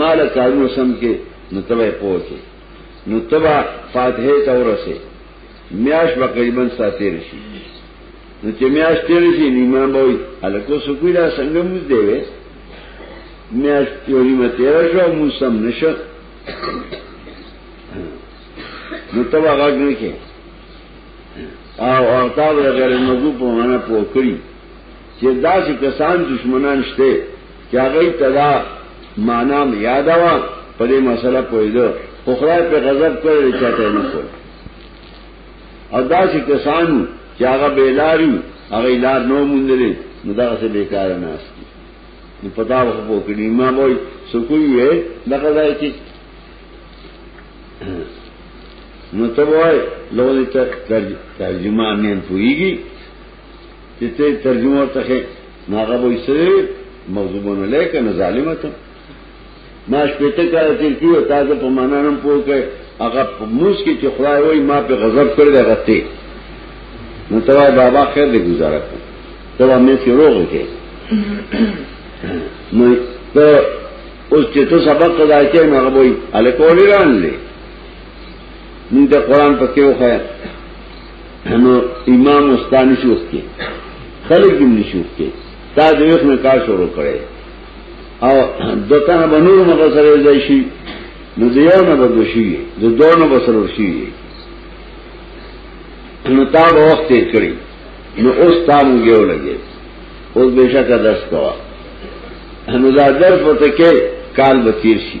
مال کارونه سم کې نو تبه پوهه نو تبه فاتحه ته ورسه میاش به قریبا ساتیر شي نو چې میاش تیر شي نیمه به وي الکو سکوی دا څنګه موږ دی وې میاش تیوري مې تیر شو مو سم نشه نو تبه غږ نه کې او اورتا غیر مضبوط په معنا پوکړي چې دا چې کسان دشمنان شته چې هغه تدا معنا مې یاد و په دې مسله پوهیدو خو خدای په غضب کړی چې ته نه کوي او دا چې کسان چې هغه بیلاری هغه لار نو مونږلې نو دا څه بیکار نه استي نو پتا وو په کړي ما وای سکوي وې دا ځای کې نو ته وای لوړ ترجمه نه پويږي چې ته ترجمه ورته کې ناغه به یې مغضوبونه لیکه نه ظالمه ته ما شپته کار تیر کیو تازه په معنا نن پوه کې هغه موس کې چې خدای وای ما په غضب کړل هغه ته نو توای بابا خیر دې گزاره کړ ته مې چې روغ کې نو ته اوس چې ته سبق ادا کړې نو هغه وای الکوړی ران لې نو د قران په کې وخه نو امام استانی شوخ کې خلک دې نشوخ کې تا دې وخت نه کار شروع کړي او دته نه بنور مغه سره ځای شي نو دیو نه بدو شي د دوه نه بسرو شي نو تا وخت تیر کړی نو اوس تا مونږه ولګي اوس بشکره درس کوا نو دا درس وته کې کال به تیر شي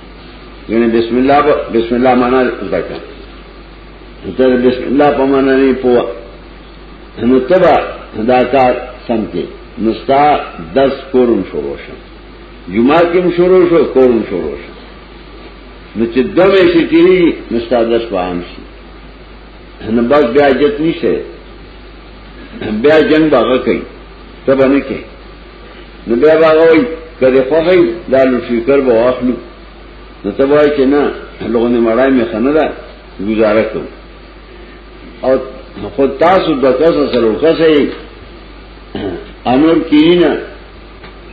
یعنی بسم الله بسم الله معنا زکه ته بسم الله په معنا نه پوه نو تبا دا کار سم کې نستا 10 کورم شروع شو جمعه کې شروع شو کورم شروع شو نو چې دوه شي تیری نستا 10 په عام شي نو بس بیا جت نشته بیا جنگ باغ کوي تبا نه کوي نو بیا باغوي کله خوغی دا لوفیکر به واخلو نو ته وای چې نه لغونه مړای مې خنه ده گزاره کوم او خود تاسو د کسه سره وکسه انور کینا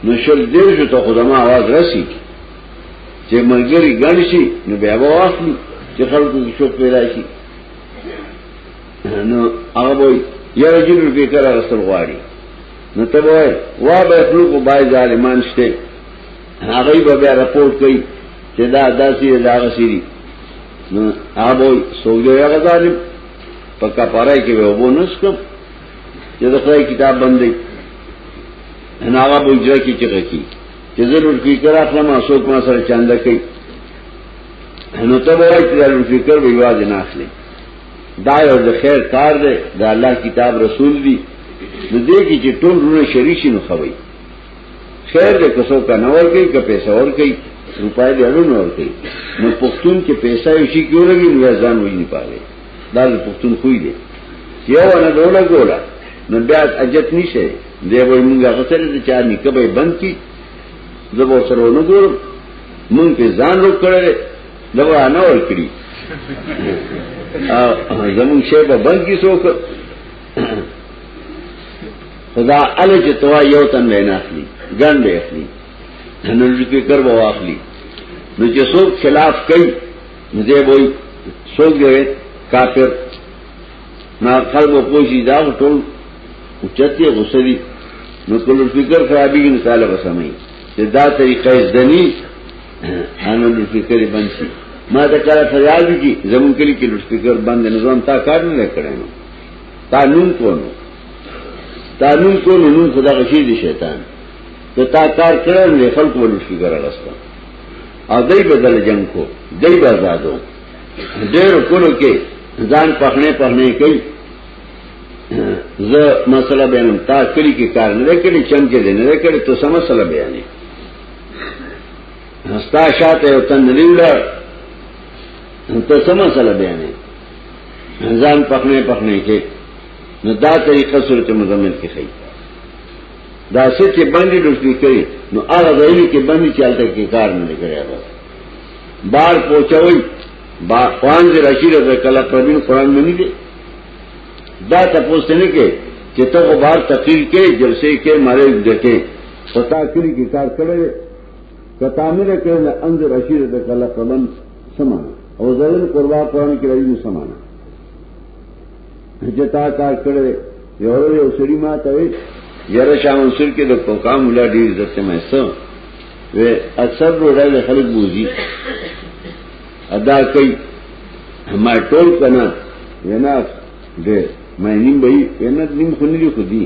نو شل دیر شو ته خدما आवाज رسی چې ملګری ګڼ شي نو بیا به واخلو چې خلکو کې شوق پیدا شي نو هغه وای یا رجل فکر غسل غواړي نو ته وای وا به خلق بای ظالمان شته هغه به بیا رپورټ کوي چې دا داسې دا غسيري نو هغه سوګو هغه ظالم پکا پاره کې به وو نس کوم چې د خدای کتاب باندې نه هغه بوجره کې چې کوي چې ضرور کې کرا خپل ما سوک ما سره چاند کوي نو ته وای چې ضرور فکر به واځ نه اخلي دا یو د خیر کار دی د الله کتاب رسول دی د دې کې چې ټول رونه شریک شي نو خوي خیر دې کوڅو کا نه ور کوي که پیسې ور کوي روپای دې اړو نه ور کوي نو پښتون کې پیسې یو شي کیو لګي نو ځان وې نه پاره دا د پښتون خوې دی یو نه ډوله ګولا نو بیا اجت نشي دی وای مونږه غسل دي چا نکبه بند کی زبر سره ونګور مونږ په ځان رو کړل دا به نه ور کړی او زمون شی په بند کې څوک خدا ال چې توا یو تن نه اخلي ګن به اخلي نو لږه کر به واخلي نو چې څوک خلاف کوي نو دی وای څوک دی کافر نا قلب پوشی دا ټول اوچته غصه دي نو کله فکر خرابېږي نو تعالی بسمای چې دا طریقې ځنی انا د فکر بند شي ما ته کله فریاد کی زمون کلی کې لوسپیکر بند نظام تا کار نه کړی نو تا نوم کونو تا نوم کونو نوم خدا غشي دي شیطان ته تا کار کړو نه خلق ولو شي ګره غستا او دای بدل جنگ کو دای بازادو ډېر کولو کې ځان پخنه پخنه کوي زه مسله بیانم تا کلی کې کار نه کړی چم کې نه کړی ته سم مسله بیانې ستا شاته یو تن نیولر ته څه مسله بیانې ځان پخنه پخنه کې نو دا طریقه صورت مزمل کې خي دا څه چې باندې لوټي کوي نو هغه ځای کې باندې چالتې کې کار نه کوي بس بار پوچوي با قرآن دې راشي د کله پرمن قرآن نه دي دا تپوس ته نه کې چې ته خو بار تقریر کې جلسې کې مړې دټې پتا کړی کې کار کړې کتا مې کړې نه انځ رشید د کله قبن سمان او زرن قربا قرآن کې راځي سمان چې تا کار کړې یو یو سړي ما ته یره شاه منصور کې د کوکا مولا ډیر عزت مې سو و اکثر روړل خلک بوزي ادا کوي ما ټول کنه وینا دې ما نیم به وینا نیم خو نه خو دي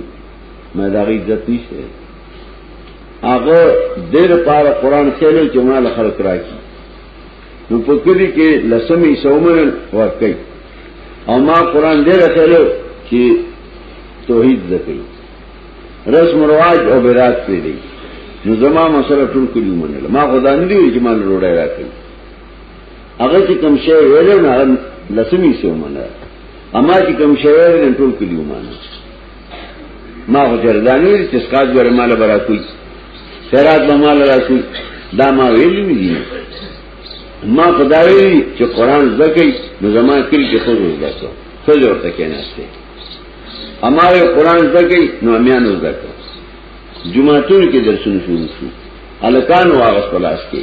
ما دا غي عزت نشته هغه ډېر پاره قران خېلو چې ما له خلق راکی نو په کلی کې لسمې سومن ورکړي او ما قران ډېر خېلو چې توحید زکې رسم رواج او بیرات پیری نو زما مسله ټول کلی منل ما خدای نه دی چې ما لروړای راکړي هغه چې کوم شی ویل نه لسمی سو منه اما چې کوم شی ویل نه ټول کلی ومانه ما خو جردانی چې سکاج ور مال برا کوي سرات به مال را کوي دا ما ویل نه دي ما خدای چې قران زکه نو زما کلی کې خو زده خو ورته کېناسته اما یو قران زکه نو امیان زکه جمعه تور کې درسونه شروع شو الکان واغس پلاس کې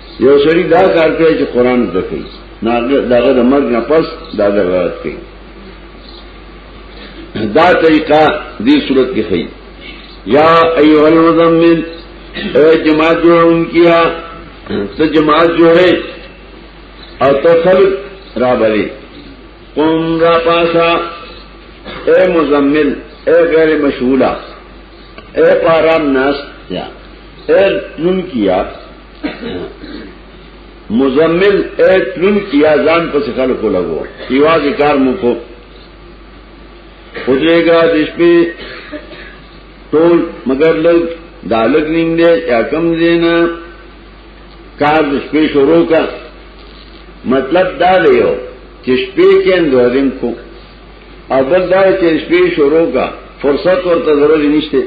یو سړی دا کار کوي چې قران زده کوي نه داغه د مرګ نه پس دا درات کوي دا طریقہ دی صورت کې خي یا ایها المزمل اے جماعت جوړون کیا ته جماعت جوړه او ته خلق را بلې قوم را پاسا اے مزمل اے غیر مشغولا اے پارام ناس یا اے نن کیا مزمل اے تلون کیا ځان پس خلکو لګو یواز کار مو کو خدای گا د شپې ټول مگر لږ دالګ نیم دې یا کم دینا کار د شپې شروع کا مطلب دا دی یو چې شپې کې اندورم کو او بل دا چې شپې شروع کا فرصت ورته ضروري نشته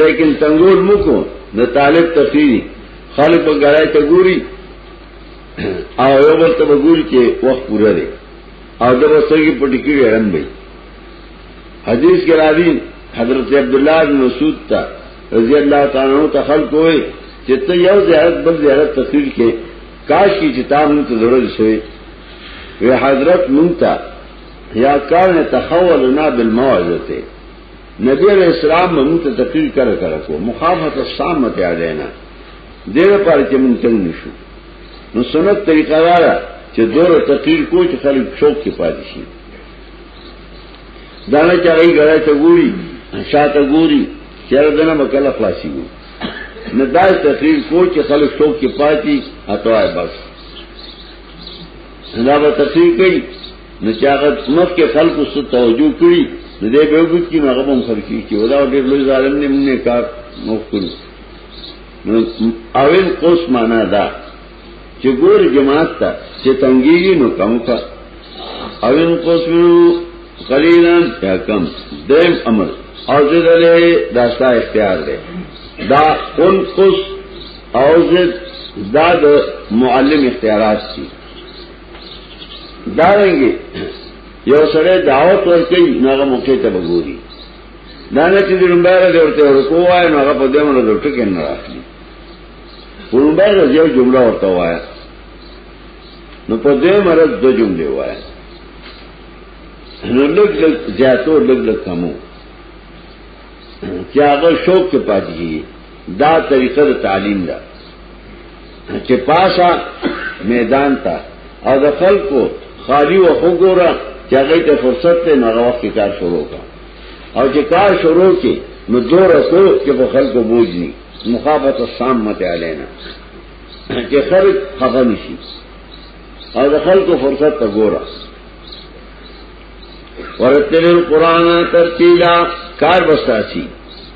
لیکن تنگول مکو نو طالب تفیری خلق په ګړای ته ګوري او یو بل ته ګوري چې وخت پوره دی او د وسرګي پټی کې رن وي حدیث کې راځي حضرت عبد الله بن مسعود ته رضی الله تعالی عنہ ته خلق وي چې ته یو زیارت بل زیارت تفسیر کې کاش کی کتاب نو ته ضرورت شوی وی حضرت مونتا یا کان تخولنا بالموعظه نبی علیہ السلام منو ته تقریر کړه کړه کو مخافت السامه ته اړینا دیر پر چې مونږ تنگ نشو نو سنت طریقه دا ده چې دور تقریر کو چې خلک شوق کې پاتې شي دا نه چې هغه غړای ته ګوري شاته ګوري چیرې دنه مکل خلاصي وو نه دا تقریر کو چې خلک شوق کې پاتې اته بس دا به تفسیر کوي نو چې هغه مخ کې خلکو څه توجه کړي نو دې به وګوري چې هغه هم خرچي چې ودا ډېر لوی ظالم نه مونږه کار مو کړو نو اول قوس معنا دا چې ګور جماعت ته چې تنګي نو کم کا اول قوس قلیلا یا کم دیم امر او دې دلې دا ستا اختیار دی دا اون قوس او زد دا د معلم اختیارات دي دا رنګي یو سره دعوت ورکړي نوغه موقع ته وګوري دا نه چې دلمبره د ورته ورکو وای نو هغه په دې مونږ د ټکې نه راځي ورمبره یو جمله ورته وای نو په دې مرز دو جمله وای نو لږ لږ زیاتو لږ لږ کمو چې هغه شوق ته پاتې دا طریقه د تعلیم ده چې پاسا میدان ته او د خلکو خالی و وګوره چې هغه ته فرصت ته نه وخت کار شروع کا او چې کار شروع کی نو دور رسو چې په خلکو بوج نه مخافت السام مت علینا چې خلک خفه نشي او د خلکو فرصت ته ګوره ورتل القرآن ترتیلا کار بستاسی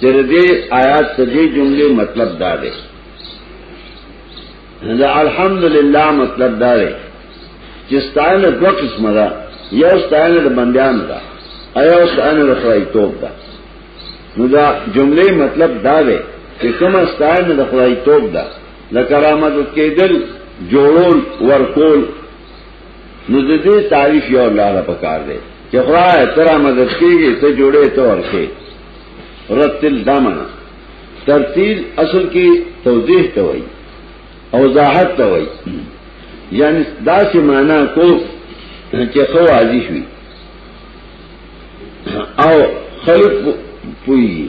چې د دې آیات د دې جملې مطلب دا دی دا الحمدلله مطلب دا دی چې ستاینه دوه قسمه ده یو ستاینه د بندیان ده ایو ستاینه د خدای توپ ده نو دا جملې مطلب دا دی چې کومه ستاینه د خدای توپ ده لکه رحمت کېدل جوړول ورکول نو د دې تعریف یو لار په کار دی چې خدای ترا مدد کیږي ته جوړې ته ورکه رتل دمنه ترتیل اصل کې توضیح ته وایي او وضاحت ته وایي یعنی دا چې معنا کو چې خو عادي شي او خلق پوي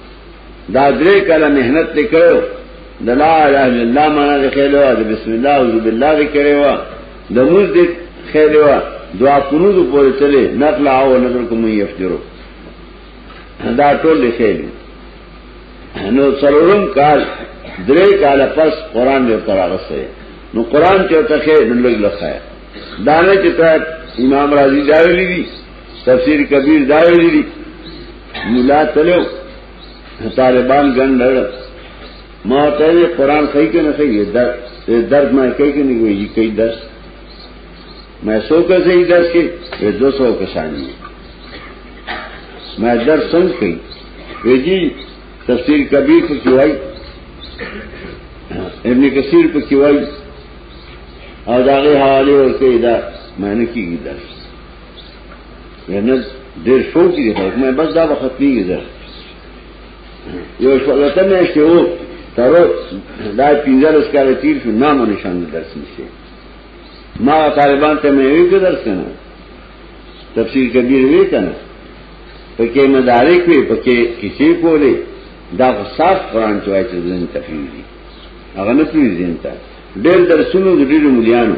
دا درې کله مهنت وکړو د لا اله الا الله معنا د خیر او د بسم الله او بالله د کړي وا د موږ د خیر وا دعا کنوز پورې چلے نقل او نظر کوم یفجرو دا ټول خیر نو سرورم کال درې کال پس قران یې تراغسه نو قران چې ته خیر نو لګ لخیا دانه چې ته امام رازی دا ویلي دي تفسیر کبیر دا ویلي دي مولا تلو طالبان ګندړ ما ته قرآن خی کې نه خی درد درد ما کوي کې نه وی کوي درس ما سو کا صحیح درس کې 200 کسان دي ما درس څنګه کوي ویجی تفسیر کبیر په کوي ابن کثیر په کوي او داغه حواله ورته دا معنی کیږي درس ورنه ډېر شو کې دی مې بس دا به ختميږي زه یو شو لته مې چې و تر دا پینځل سکار تیر شو نام او نشان درس نشي ما طالبان ته مې وی درس کنه تفسیر کبیر وی کنه پکې مدارک وی پکې کسی کولې دا صاف قران چې وایي چې ځین تفسیر دي هغه نه پیژنتا ډېر درسونو د ډېر مليانو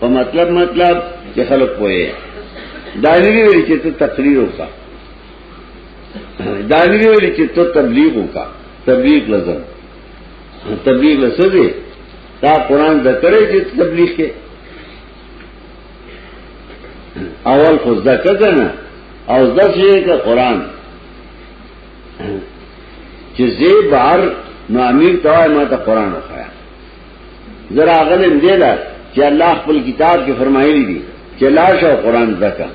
په مطلب مطلب چې خلک پوهه دا نه ویل چې ته تقریر وکا دا نه ویل چې ته تبلیغ وکا تبلیغ لازم تبلیغ لسره دا قران ذکر چې تبلیغ کې اول خو ذکر کنه او ذکر یې که قران چې زی بار نو امیر توای ما ته قران وخایا ذرا غلم دې لا چې الله خپل کتاب کې فرمایلی دي چې لا شو قران زکه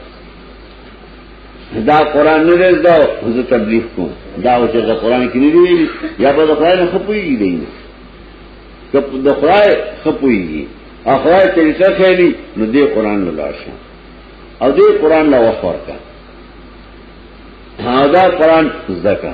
دا قران نه دې دا زه تبلیغ کوم دا او چې دا قران کې نه دی یا په خدای نه خپويږي دی کپ د خدای خپويږي اخوای طریقه خېلی نو دې قران له لاشه او دې قران له وفور کا دا قران زکه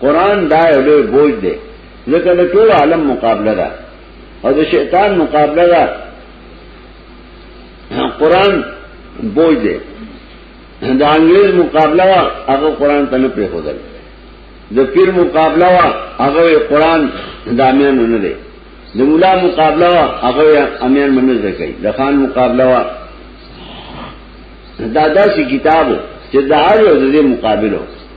قرآن دا یو لوی بوج دی ځکه د ټول عالم مقابله ده او د شیطان مقابله ده قرآن بوج دی د انګلیز مقابله وا هغه قرآن ته نه پریښودل د پیر مقابله وا هغه قرآن د امیان نه دی د مولا مقابله وا هغه امیان منځ ده کوي د خان مقابله وا دا داسې کتابو چې دا هر یو د مقابله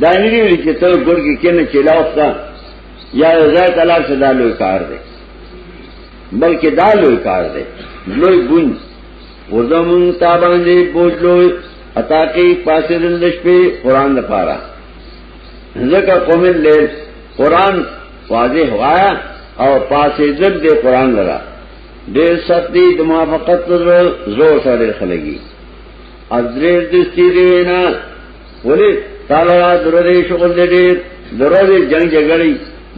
دا نه دی ویل چې ته ګور کې کنه چې لا وخته یا زای تعالی څخه دا لوی کار دی بلکې دا لوی کار دی لوی ګون وزمون تابان دې بوج لوی اتا کې پاسې دل شپې قران د پاره ځکه قوم له قران واضح وایا او پاسې دل دې قران لرا دې ستی د موافقت زور سره خلګي ازرې دې ستې وینا ولی تعالی را درې شغل دې ډېر درې جنگ جګړې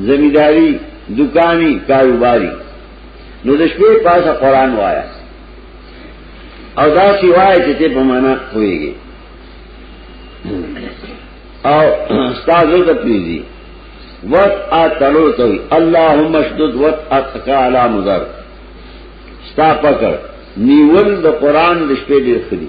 زمینداری دکانی کاروباری نو د شپې پاسه قران وایا او دا سی وای چې ته په معنا کویږي او استاد ته پیږي وقت آ تلو تو اللهم اشدد وقت اتقا علی مضر ستا پکړ نیول د قران د شپې ډېر خري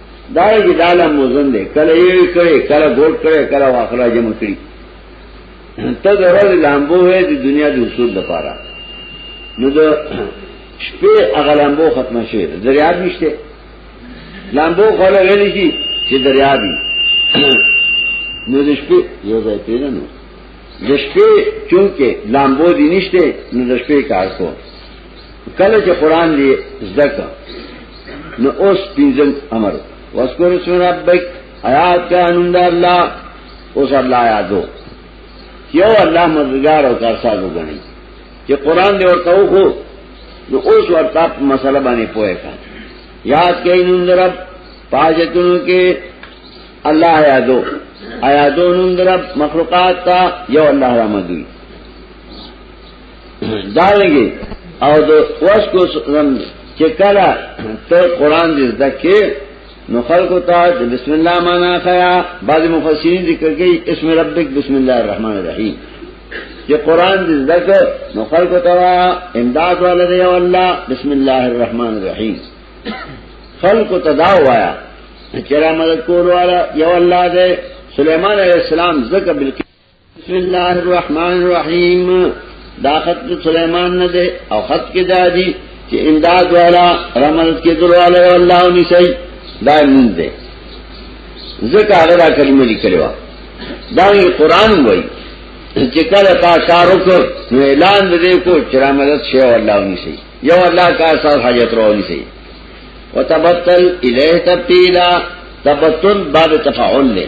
دار جی دالا موزن دے کل ایوی کرے کل گوٹ کرے کل واخرا جمع کری تا دا رضی لامبو ہے دی دنیا دی حصول دا پارا نو دا شپے اغا لامبو ختم شوی دا دریاب نشتے لامبو خولا غیلی شی چی دریابی نو دا شپے یو زای پیدا نو دا شپے چونکہ لامبو دی نشتے نو دا شپے کار کو کل چی قرآن دی زدکا نو اوس پینځم امر واسکور اسم ربک آیات کا نوم د الله اوس الله یادو یو الله مددگار او کارساز وګڼي چې قران دی ورته وو نو اوس ورته مسله باندې پوهه کا یاد کین نوم د رب پاجتونو کې الله یادو آیادو نوم د رب مخلوقات تا یو الله رحمت دی دارنګي او د واس کو سم چې کله ته قران دې ځکه نو خلقو ته بسم الله معنا خیا بعض مفسرین ذکر کوي اسم ربک بسم الله الرحمن الرحیم چې قران دې ځکه نو خلقو ته امداد ولري او الله بسم الله الرحمن الرحیم خلقو ته دا وایا چې را مدد کول والا یو الله دې سليمان عليه السلام ذکر بالکل بسم الله الرحمن الرحیم دا خط سلیمان نه ده او خط کې دا دي چې امداد والا رمل کې درواله الله او نشي دا مونږ ده ځکه هغه دا کلمه لیکلې و دا قرآن وایي چې کله تا کار وکړ نو اعلان دې کو چې رمضان شي او الله او نشي یو الله کا سره حاجت راو نشي وتبتل الیه تبتیلا تبتل باب تفاعل له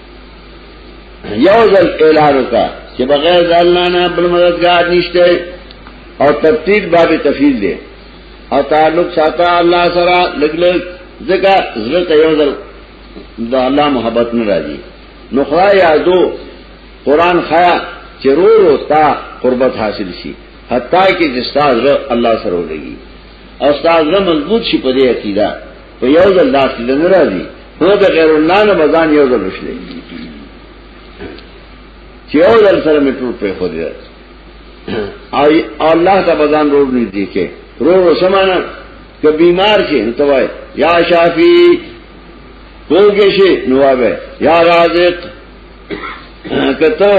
یو ځل اعلان وکړه چې بغیر د الله نه بل مددگار نشته او ترتیب باب تفیل دی او تعلق ساته الله سره لګلګ ځکه زړه ته یو ځل د الله محبت نه راځي نو خدای یادو قران خیا چې رو رو تا قربت حاصل شي حتی کې چې استاد الله سره ولګي او استاد مضبوط شي په دې عقیده په یو ځل داسې نه راځي هو د غیر الله نه بزان یو ځل وشلې چې یو ځل سره مې ټول په خو دې او الله ته بزان روړ نه دي کې رو رو سمانا که بیمار شي نو توای یا شافی پوګې شي نو وای یا رازق کته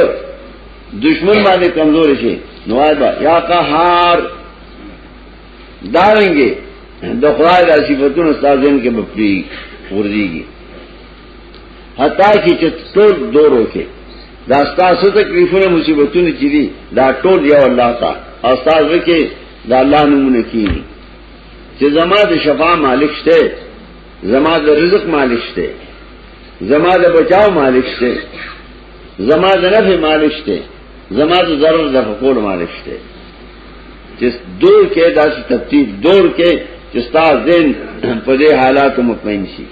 دشمن باندې کمزور شي نو وای یا قهار دارنګي د خدای د صفاتونو استادین کې بپری ورځيږي حتی کې چې ټول دورو کې دا تاسو تکلیفونه مصیبتونه چې دي دا ټول یو الله تا او تاسو کې دا الله نمونه کیږي چې زما د شفا مالک شته زما د رزق مالک شته زما د بچاو مالک شته زما د نفع مالک شته زما د ضرر د حقوق مالک شته چې دور کې داسې ترتیب دور کې چې ستا ذهن په دې حالاتو مطمئن شي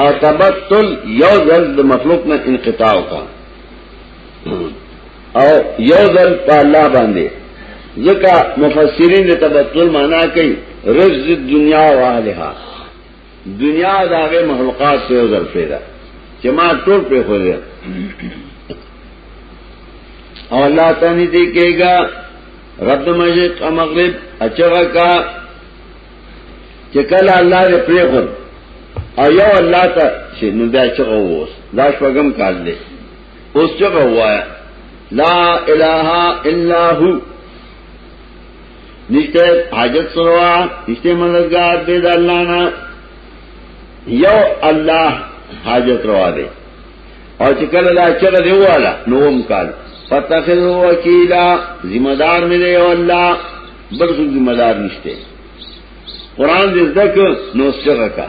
او تبتل یو ځل د مخلوق نه انقطاع کا او یو ځل په الله باندې ځکه مفسرین د تبتل معنا کوي رز دنیا والها دنیا دا غي مخلوقات ته یو ځل پیدا چې ما ټول په خو دې او الله تعالی دې کېګا رب مجد او مغرب اچغه کا چې کله الله دې پرې خو او یو الله ته چې نو دا چغه ووس دا شوګم کال دې اوس چغه وایا لا اله الا هو نشته حاجت سروا نشته مددگار دې د الله نه یو الله حاجت روا دې او چې کله لا چر دی والا نوم کال فتخذو وکیلا ذمہ دار مې دی الله بل څه ذمہ دار نشته قران دې ذکر نو څنګه کا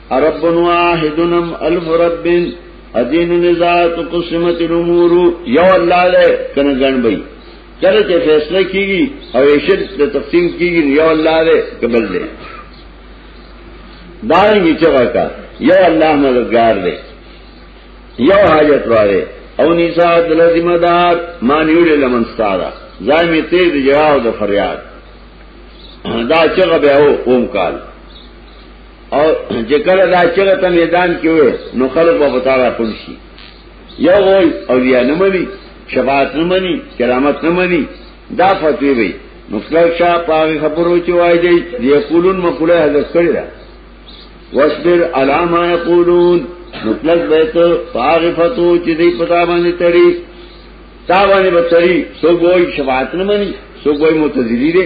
رب واحدنم الف رب ادین نزاعت قسمت الامور یو الله له کنه ګڼ بې کله چې فیصله کیږي او ایشد د تقسیم کیږي یو الله له قبل دی دا یې چې وکا یو الله مددگار دی یو حاجت واره او نساء دل ذمہ دار مانیول لمن ستاره ځای می تیر دی جواب د فریاد دا چې غبه او قوم کال او چې کله دا چغه ته میدان کې وې نو خلک په بتاړه پړشي یو وای او بیا نه مني شفاعت نه مني کرامت نه مني دا فتوی وي نو خلک شاه پاغه خبرو چې وای دی یقولون مقوله حضرت کړی دا واصبر علی ما یقولون نو خلک به ته پاغه فتو چې دی پتا باندې تړي تا باندې بچی سو ګوي شفاعت نه مني سو ګوي متذلی دي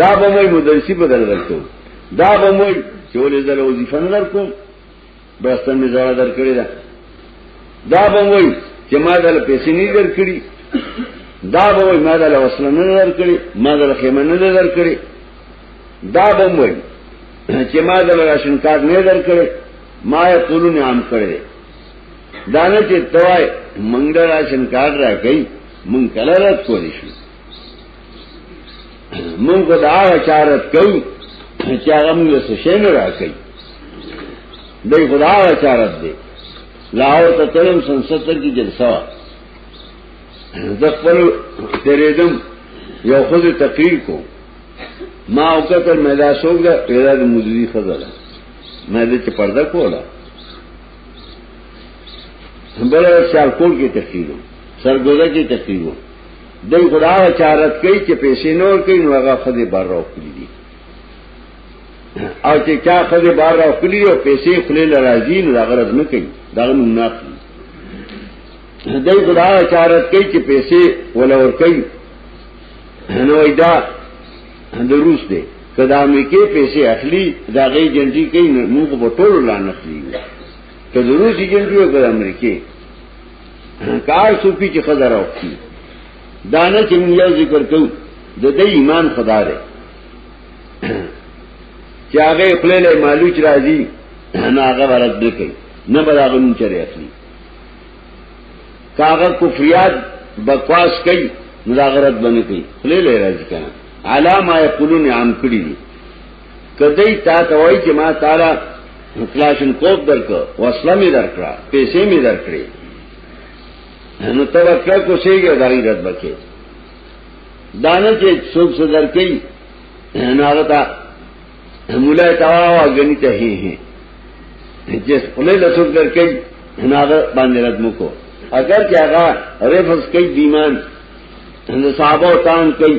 دا به مې مدرسي په دل درکو دا به مې چې ولې زه له وظیفه نه درکوم برسته مې زړه درکړې ده دا به مې چې ما دل پیسې نه درکړي دا به مې ما دل وسله نه درکړي ما دل خیمه نه درکړي دا به مې چې ما دل راشن کارت نه درکړي ما یې قولونه عام کړې دانه چې توای منګل راشن کارت راکې مونږ کله رات کولی شو مونږ خو دا چارت کوو چې هغه موږ څه شي نه راکړي دای خدا چارت دی لاو ته تلم سنستر کی جلسه وا د خپل تیرېدم یو خود تقریر کو ما او کتر مې دا سوګ دا پیدا د مزدی خزله مې دې چې پرده کوله بل سیالکوټ کې تقریر سرګوزه کې تقریر دای خدا چارت کوي چې پیسې نور کوي نو هغه خدي بار راو کړی دي او چې چا خدي بار راو کړی او پیسې خلې لراځي نو هغه رد نه کوي دا موږ نه کوي دای خدا چارت کوي چې پیسې ولا ور کوي نو ایدا د روس دی کدا امریکې پیسې اخلي دا غي جنټي کوي موږ په ټولو لانه اخلي کدا روس جنټي او کدا امریکې کار سوپی چې خزر اوکی دانه چې موږ یو ذکر کوو د دې ایمان خدا دی چې هغه خپل له مالوچ راځي نه هغه ورد نه کوي نه برابر نه چره اخلي کاغه کفریات بکواس کوي ملاغرت باندې کوي خپل له راځي کنه علامه یقولون عام کړی دي کدی تا ته وای چې ما تعالی کلاشن کوپ درک وسله می درکړه پیسې می درکړې نو ته ورکړه کوشيږي دغه رد بکې دانه چې څوک څه درکې نه هغه تا مولا تا غني ته هي هي چې خپل له څوک درکې نه هغه باندې رد مو کو اگر چې هغه رفض کوي بیمان صحابه تان کوي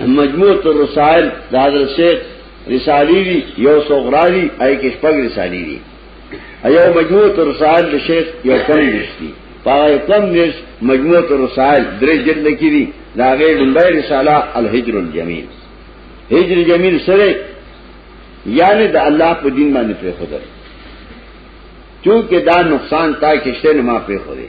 مجموعة الرسائل دا حضرت شیخ رسالی دی یو سغرا دی ای کې شپږ رسالی دی ایو مجموعة الرسائل د شیخ یو کم نشتی پای کم نش مجموعة الرسائل درې جلد کې دی دا غي لومړی رساله الهجر الجمیل هجر جمیل سره یعنی د الله په دین باندې په خدای چونکه دا نقصان تا کې شته نه ما په خوري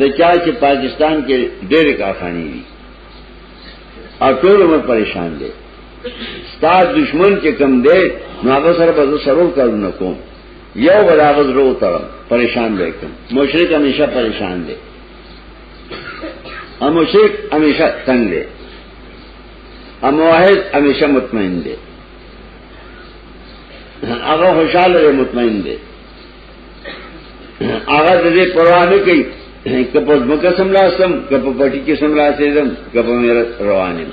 د چا چې پاکستان کې ډېر کارخانه دي او ټول عمر پریشان دي ستا دشمن چې کم دی نو هغه سره به سرور کارونه کوم یو بلاغز رو تر پریشان دی کوم مشرک همیشه پریشان دی او مشرک همیشه تنگ دی او موحد همیشه مطمئن دی هغه خوشاله مطمئن دی هغه دې پروا نه کوي کپس مکه سم لاسم کپ پټی کې سم لاسېدم کپ مې روانم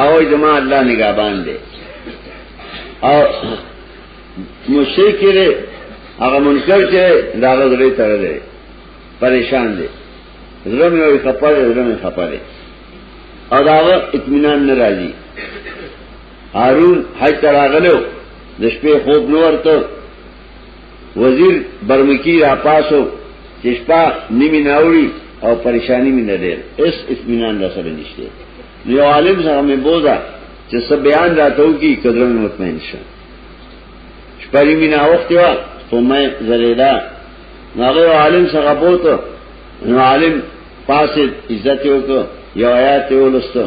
او جما الله نگہبان دې او مشرک دې هغه منکر چې دا غزړې تر دې پریشان دې زړه مې وي خپل زړه مې خپل او دا اطمینان ناراضي هارون حج ته راغلو د شپې خوب نو ورته وزیر برمکی را پاسو چې شپه نیمه ناوړي او پریشانی مې نه ډېر اس اطمینان را سره نشته نو یو عالم سره مې بوزا چې سب بیان راتو کی قدرن مطمئن شه شپه نیمه نا وخت وا خو مې زریدا هغه عالم سره بوته نو عالم پاسه عزت یو کو یو آیات ولستو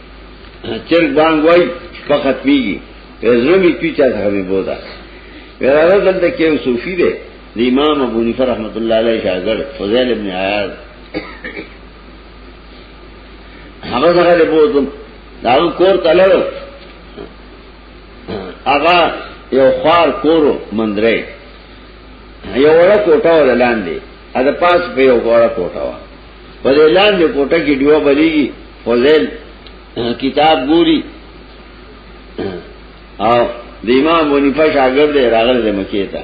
چرګ بانګ وای په ختميږي زړه می توی چا ته می بودا وراله دلته کې یو صوفي دی د امام ابو حنیفه رحمت الله علیه شاګرد فضیل ابن عیاض هغه څنګه له بوزم دا کور تلل هغه یو خار کورو مندرې یو وړه کوټه ولاندې ا د پاس په یو وړه کوټه په اعلان دې کوټه کې دیو بلیږي فضیل کتاب ګوري او د امام ونی په شاګرد راغله د مکې ته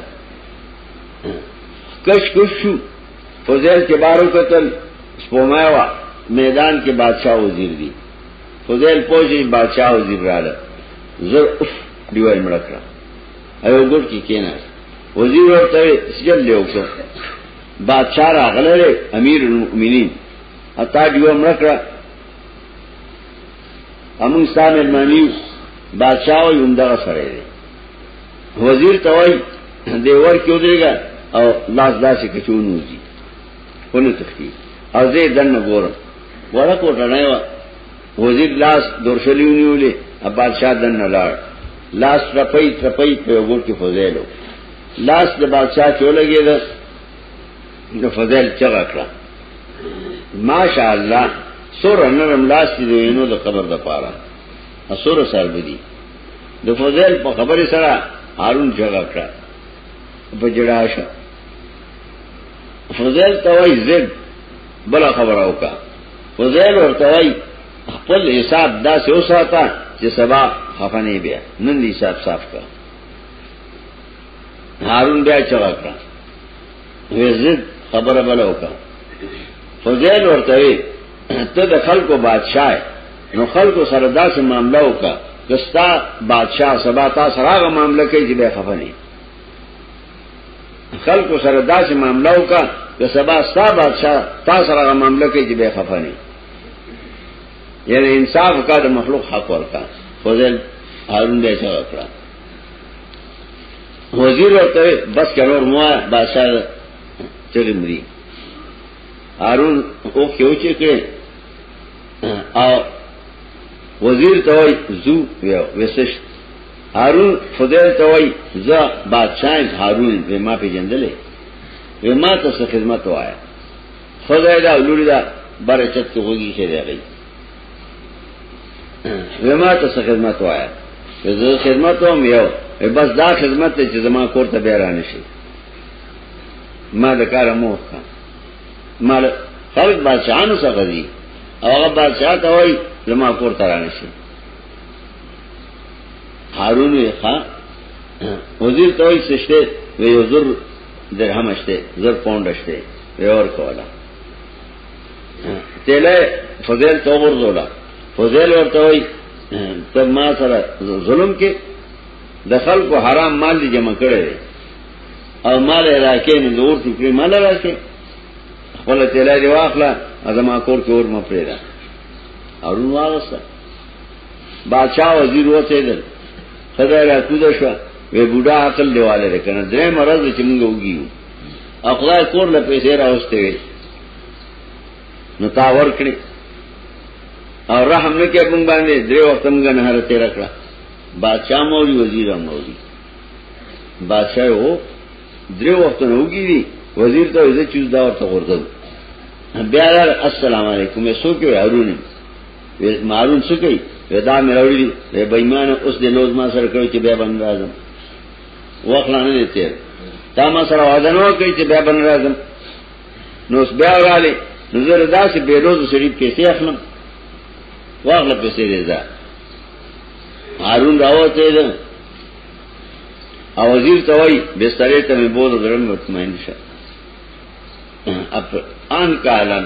کش کش شو فضیل کې بارو قتل سپومای وا میدان کې بادشاہ وزیر دی فضیل پوجي بادشاہ وزیر رااله زر اف دیو امړه کړه ایو ګور کې کیناست وزیر ورته سجل له وکړ بادشاہ راغله له امیر المؤمنین اتا دیو امرکړه امون سام المانی بادشاہ او یوندغه سره دی وزیر توای دی ور کیو دیګا او لاس داسې کچونو دي ونه تختی او زه دنه ګورم ورکو ټنایو وزیر لاس دورشلیو نیولې بادشاہ دن لاړ لاس رپئی ترپئی په وګور کې فضیلو لاس د بادشاہ چولګې ده نو فضیل چغه کړه ماشاء الله سور نرم لاس دې وینو د قبر د پاره اسور سر بدی د فضیل په خبره سره هارون چغه کړه په جړاشه فضیل توای زد بلا خبر او کا فضیل ورتوی خپل حساب دا سه وساته چې سبا خفنه بیا نن دې حساب صاف کا هارون بیا چغا کا وزد خبر بلا او کا فضیل ورتوی ته د خلکو بادشاہ نو خلکو سره داسې معاملې وکړه کستا بادشاہ سبا تا سره غو معاملې کوي چې به خفنه خلکو سره داسې معاملې وکړه چې سبا ستا بادشاہ تاسو سره معاملې کوي چې به خفه نه یعنی انصاف کا د مخلوق حق ورکا فضل هارون به څه وکړه وزیر ورته بس کلور مو بادشاہ چلی مری هارون او کیو چې کړ او وزیر ته وای زو وسشت هارون فضیل ته وای زه بادشاہ هارون به ما پیجندلې به ما ته څه خدمت وایا فضیل او لوري دا بار چت کې وږي کې دی غي به ما ته څه خدمت وایا زه خدمت هم یو بس دا خدمت چې زما کور ته به رانه شي ما د کار مو وکړه ما خلک بادشاہانو څخه دي او هغه بادشاہ ته وای زما کور ته رانه شي هارون وی ښا وزیر ته وای سشته وی یو زر درهم شته زر پوند شته وی اور کولا تله فضیل تو ورزولا فضیل ورته وای ته ما سره ظلم کې د خلکو حرام مال دي جمع کړي او مال راکې نه نور ټوکري مال راکې خپل تله دی واخلا ازما کور کې اور مپریدا ارون واغسه بادشاہ وزیر وته دل خدای را کو ده شو وی بوډا عقل دیواله ده کنه درې مرز چې موږ وګیو خدای کور له پیسې راوسته وی نو تا ور کړی او رحم نه کې موږ باندې درې وخت موږ نه هر تیر کړه بادشاہ موري وزیر موري بادشاہ وو درې وخت نه وګیری وزیر ته عزت چوز دا ورته ورته بیا السلام علیکم سو کې هارون ویز مارون څه کوي ودا مې راوړي وې بېمانه اوس دې لوز ما سره کړو چې بیا باندې راځم وخت نه نه تیر تا ما سره وعده نو کوي چې بیا باندې راځم نو اوس بیا رااله نظر داسې بے لوز سړي پیسې اخلم واغله پیسې رضا هارون راوته ده او وزیر ته وای بسترې ته مې بوله درن مطمئن شه اپ ان کالن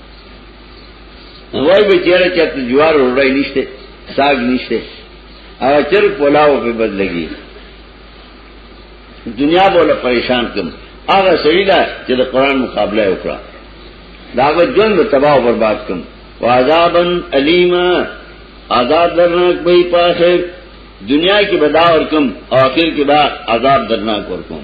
وای به چیرې چې ته جوار وړای نشته ساګ نشته او چر پلاو په بدلږي دنیا بوله پریشان کوم هغه سړی دا چې د قران مقابله وکړه دا به ژوند تباہ او برباد کوم وعذابن الیما عذاب درناک به په اخر دنیا کې بدا ورکم او اخر کې با عذاب درناک ورکم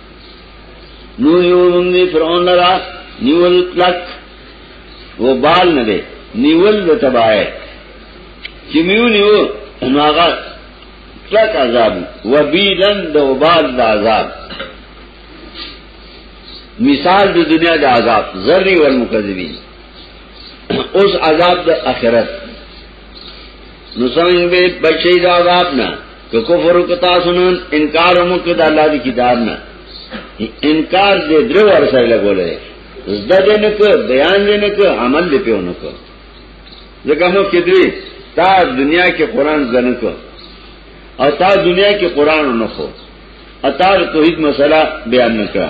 نو یو موږ دی فرعون لرا نیول کلک و بال نه دی نیول د تبای چې میو نیو نو هغه کلک عذاب و بیلن د وبال د عذاب مثال د دنیا د عذاب ذری والمکذبین اوس عذاب د اخرت نو څنګه به بچی دا عذاب نه که کفر وکتا سنن انکار مو کړه الله دی کتاب نه انکار دې درو ور سره لګولې زده دې نه کو بیان دې نه کو عمل دې پیو نه کو ځکه مو کې دې تا دنیا کې قران زنه کو او تا دنیا کې قران نه خو اتا توحید مسله بیان نه کړه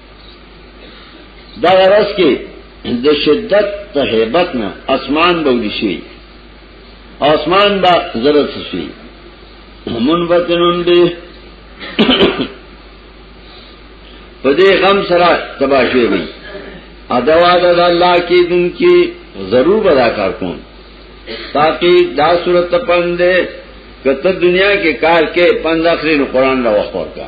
دا ورځ کې د شدت د هیبت نه اسمان به ودشي اسمان به زرد شي منبتنون به په دې غم سره تباشي وي ادوا د الله کې دن کې ضرور ادا کار کوم تاکي دا صورت پندې کته دنیا کې کار کې پند اخري قرآن را وخور کا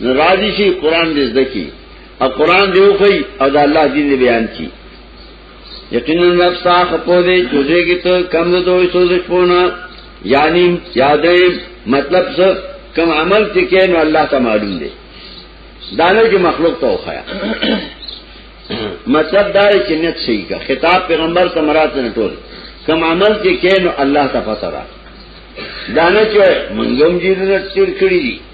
نو راضی شي قران دې زده کی او قران دې وخی او د الله دین دې بیان کی یقینا نفس صاحب په دې جوړې کې ته کم نه دوی سوز پونه یعنی یادې مطلب څه کم عمل چې کین الله ته معلوم دی دانه کې مخلوق ته وخایا مطلب دا چې نیت صحیح کا خطاب پیغمبر ته مراد نه ټول کم عمل چې کین الله ته پته را دانه چې منګم جی دې تیر کړی دي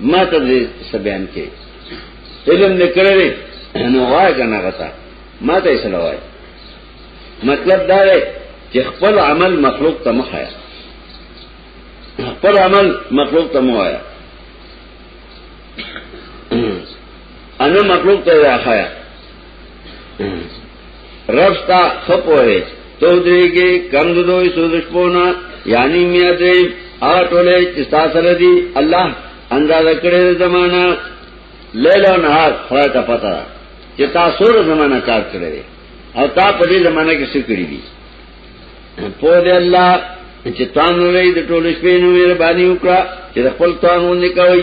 ما ته دې سبيان کې علم نه کړې نو وای کنه غتا ما ته سره وای مطلب دا دی چې خپل عمل مخلوق ته مخایا خپل عمل مخلوق ته مخایا انا مخلوق ته راخایا رب ستا خپو ہے تو درے گے کم دوئی سوزش پونا یعنی میاں دے آغا ٹولے چستا سر دی اللہ انداز کرے دے زمانہ لیل و نہار خدا تا پتا دا چی تا سور زمانہ کار کرے دے او تا پا دے زمانہ کی سکری دی پو دے اللہ چی تانو رئی دے ٹولش پینو میرے بانی اکرا چی دخپل تانو نکوئی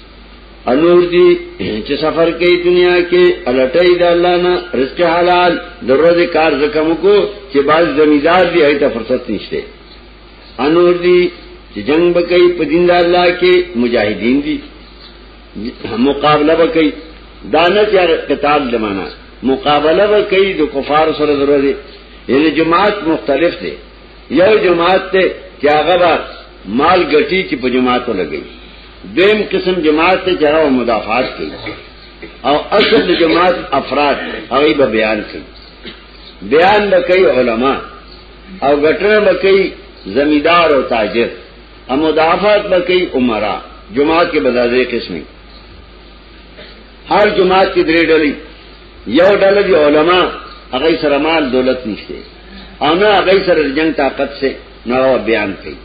انور دی چې سفر کوي دنیا کې الټي د الله نه رزق حلال دروز کار زکم کو چې باز زمیدار دی ایته فرصت نشته انور دی چې جنگ بکئی په دین د الله کې مجاهدین دي مقابله بکئی دانه چې قتال لمانه مقابله بکئی د کفار سره دروز یعنی جماعت مختلف دي یو جماعت ته چې هغه مال ګټي چې په جماعت لګي دویم قسم جماعت ته چې هغه مدافعات کوي او اصل د جماعت افراد هغه به بیان کوي بیان به کوي علما او غټره به کوي زمیدار او تاجر او مدافعات به کوي عمرا جماعت کې بدازې قسمه هر جماعت کې درې ډلې یو ډله دی علما هغه سره مال دولت نشته او نه هغه سره جنگ طاقت سه نو بیان کوي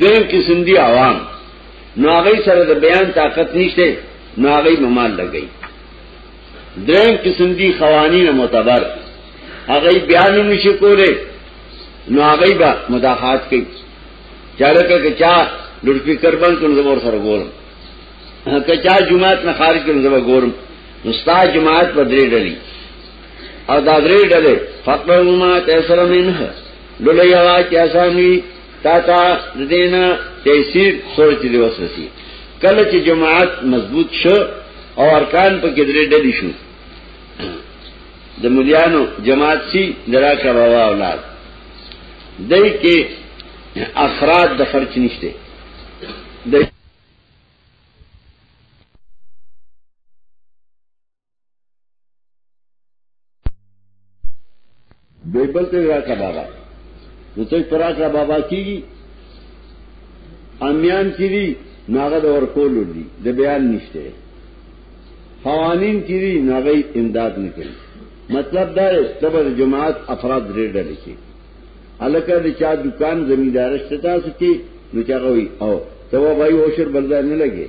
دیم قسم دی عوام نو هغه سره د بیان طاقت نشته نو هغه ممال لګی دریم قسم دی قوانین معتبر هغه بیان نشي کوله نو هغه به مداخات کوي چاره کې چا لوډ سپیکر باندې کوم زبر سره ګورم کچا جماعت نه خارج کوم زبر ګورم نو ستا جماعت په درې ډلې او دا درې ډلې فقره ما تاسو منه لولیا چې اسانوي تا تا دینا تیسیر سوچ دی وسرسی کله چې جماعت مضبوط شو او ارکان په کې درې ډلې شو د مليانو جماعت سي درا کا بابا اولاد دای کې افراد د خرچ نشته د بیبل ته راکا بابا نو ته پراکا بابا کیږي امیان کیږي ناغه د ورکول دي د بیان نشته قوانین کیږي ناغه امداد نه کوي مطلب دا دی تبر جماعت افراد ډېر ډلې کې الکه د چا دکان زمیندار شته تاسو کې نو چاغوي او ته وایي اوشر بلځای نه لګي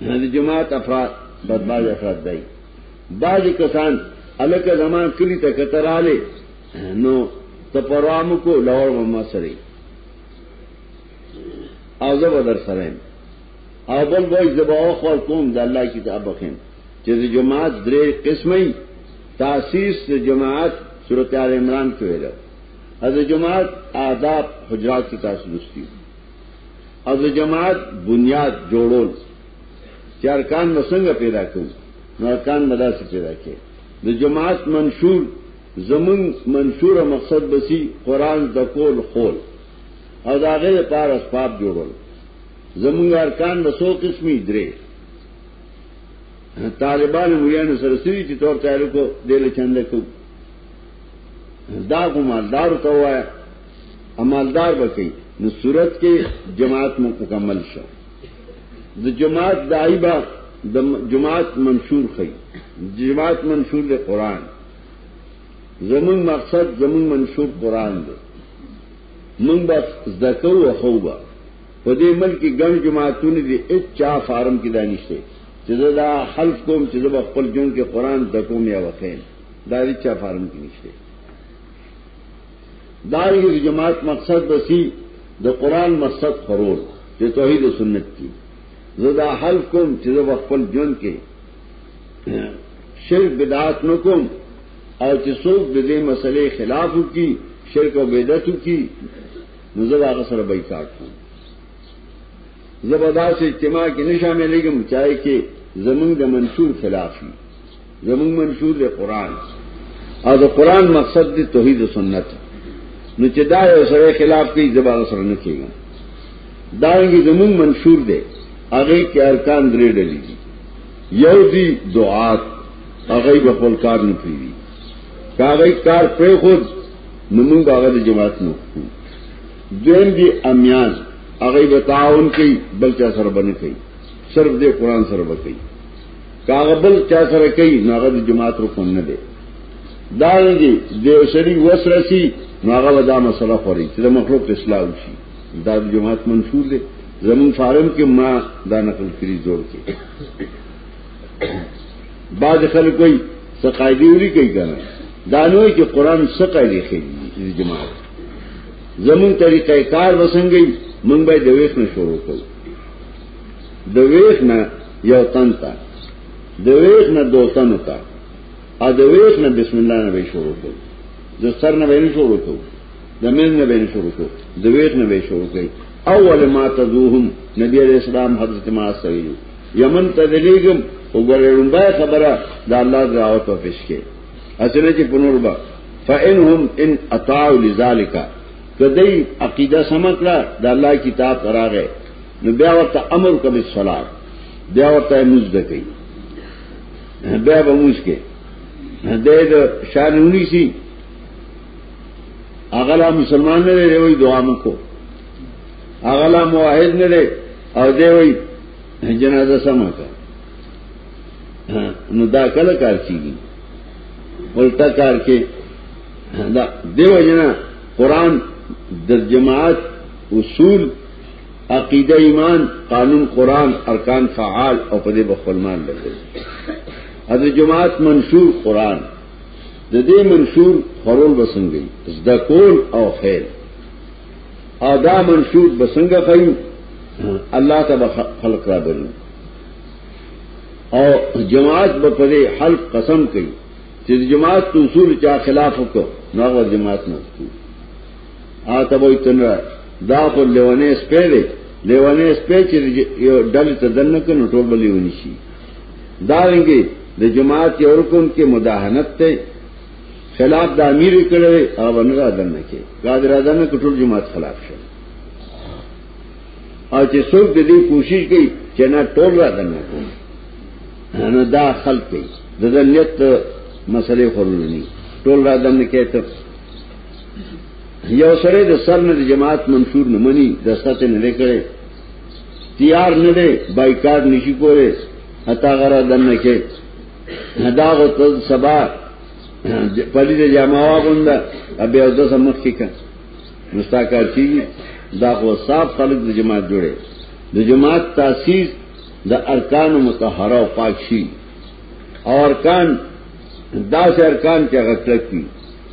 نه د جماعت افراد بدباز افراد دی باز کسان الک زمان کلی ته کتراله نو ته پروامو کو لور مما سره او زه بدر سره او بل وای زبا خو کوم د الله کتاب بخین چې د جماعت درې قسمه تاسیس د جماعت سورته ال عمران کې ویل د جماعت آداب حجرات کې تاسو دوستي او د جماعت بنیاد جوړول چې ارکان به څنګه پیدا کوو نو ارکان به داسې پیدا کړي د جماعت منشور زمون منشور مقصد بسی قرآن د کول خول او دا غیر پار اسباب جوړول زمون ارکان د سو قسمی درې طالبان مریانو سره سری چې تور تیارو کو دل چنده کو دا کومالدار ته وایي امالدار بکی نو صورت کې جماعت مکمل شو د جماعت دای با د جماعت منشور خي جماعت منشور د قران زمون مقصد زمون منشور قران دی مونږ بس زکو او خوبا په دې ملک ګڼ جماعتونه دي اچ چا فارم کې دانشته چې دا حلف کوم چې زه خپل جون کې قران د کوم یا وکین دا هیڅ چا فارم کې نشته دارنګه د جماعت مقصد بسی د قران مقصد خرور چې توحید او سنت دي زدا حل کوم چې د خپل جون کې شرک بدعات نو کوم او چې څوک د دې مسلې خلاف وکي شرک او بدعت وکي نو زه هغه سره بایکاټ کوم زبرداس اجتماع کې نشاملېږم چاہے کې زمونږ د منصور خلاف وي زمون منشور دے قرآن اور دا قرآن مقصد دے توحید و سنت نو چې دا یو سره خلاف کوي زبر سره نه کیږي دا یې زمون منشور دے هغه کې ارکان درې ډلې دي یو دی دعات هغه په خپل کار نه پیوي کاغی کار پہ خود نمون باغ جماعت نو دویم دی امیاز اگئی بتاؤن کی بلچہ سر بن گئی صرف دے قرآن سر بکئی کاغبل چا سره کوي نو هغه د جماعت رکن نه دی دا دی د سړي وسرسي نو هغه ودا مسله خوري چې د مخلوق اصلاح وشي دا د جماعت منشور دی زمون فارم کې ما دا نقل کړی زور کې بعض خلک کوئی سقایدی وری کوي کنه دا نوې چې قران سقایدی خېږي جماعت زمون طریقې کار وسنګي مونږ به د وېښنه شروع کوو د ویخ نه یو تن تا د ویخ نه دو تن تا ا د ویخ نه بسم الله نه به شروع کو د سر نه به شروع کو د مین نه به شروع کو د ویخ نه به شروع کوي اول ما تذوهم نبی علیہ السلام حضرت ما سویل یمن تدلیګم وګورې رومبای خبره د الله دعوت او پیش کې اسنه چې پنور با فانهم ان اطاعوا لذالک کدی عقیده سمکړه د الله کتاب راغې نو بیا ورته امر کوي صلات بیا ورته موږ دکې بیا به موږ کې دغه شانونی سي اغلا مسلمان نه دی وای دعا مکو اغلا موحد نه دی او دی وای جنازه سما کا نو دا کله کار کیږي ولټا کار کې دا دیو جنا قران د جماعت اصول عقیده ایمان قانون قرآن ارکان فعال او پدې بخلمان لګي حضرت جماعت منشور قرآن د دې منشور خورول بسنګي زده کول او خیر او دا منشور بسنګ خیم الله تبارک خلق را بنو او جماعت به پرې حلف قسم کوي چې جماعت اصول چا خلاف وکړو نو جماعت نه کوي آتا بوئی تنرا دا خو لیوانه سپی دی لیوانه سپی چې یو ډلې ته دنه کې نو ټول بلی ونی شي دا رنګي د جماعت یو رکن کې مداهنت ته خلاف د امیر کړي او نه را دنه کې قادر را دنه کې ټول جماعت خلاف شي او چې څوک د دې کوشش کوي چې نه ټول را دنه کوي نو دا خلق کوي د دلیت مسلې خورلني ټول را دنه کې ته یو سره د سر نه جماعت منصور نه مني د سچ نه لیکره تیار نه دی بایکاټ نشي کوله اتا غره دنه کې دا غو ته سبا پلی د جماعت غوند ابي او د سمخ کې کا مستاکار چی دا غو صاف خلق د جماعت جوړه د جماعت تاسیس د ارکان متطهره او پاک شي اور کان دا سرکان کې غفلت کی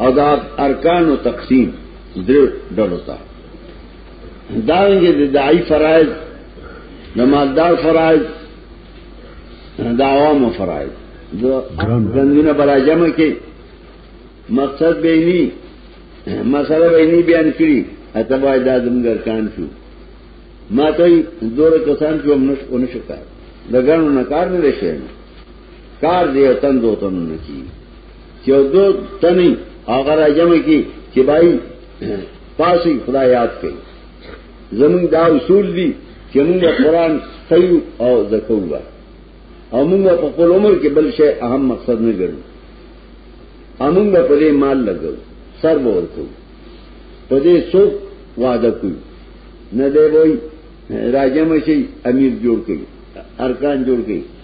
او دا ارکان او تقسیم در ډلو ته دا رنګه د دای فرایض د مالدار فرایض د عوام فرایض د غندونه برا جمع کې مقصد به ني مسله به ني بیان کړي اته باید دا زموږ ارکان شو ما ته دور کسان چې موږ اونې شکار د غنو نه کار نه شي کار دی تندو تم نه کی یو دو تنی هغه را جمع کی چې بای پاسی خدا یاد کړي زمون دا اصول دي چې موږ قرآن خیو او زکو با او موږ په خپل عمر کې بل شی اهم مقصد نه ګڼو امون په دې مال لګو سر به ورکو په دې څوک وعده کوي نه دی وای راجم شي امیر جوړ کړي ارکان جوړ کړي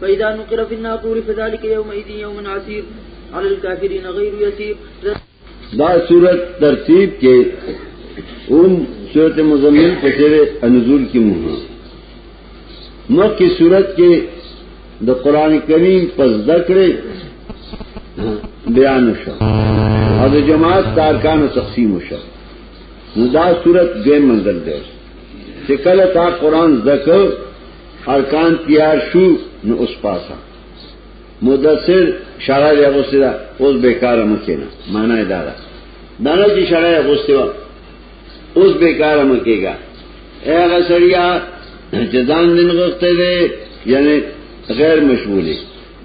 فإذا نقر في الناقور فذلك يومئذ يوم عسير على الكافرين غير يسير دا صورت ترتیب کې اون صورت مزمل په سر نزول کې مو مخ کی صورت کې د قران کریم پس ذکر بیان شو او د جماعت تارکانو تقسیم شو نو دا صورت دیم منزل دی چې کله تا قران ذکر ارکان تیار شو نو اس پاسا مدثر شارع دی اغوستی دا اوس بیکار مکینا معنی دا دا دانا چی شارع اغوستی وا اوس بیکار مکیگا اے اغا سریا جزان دن غختے دے یعنی غیر مشغولی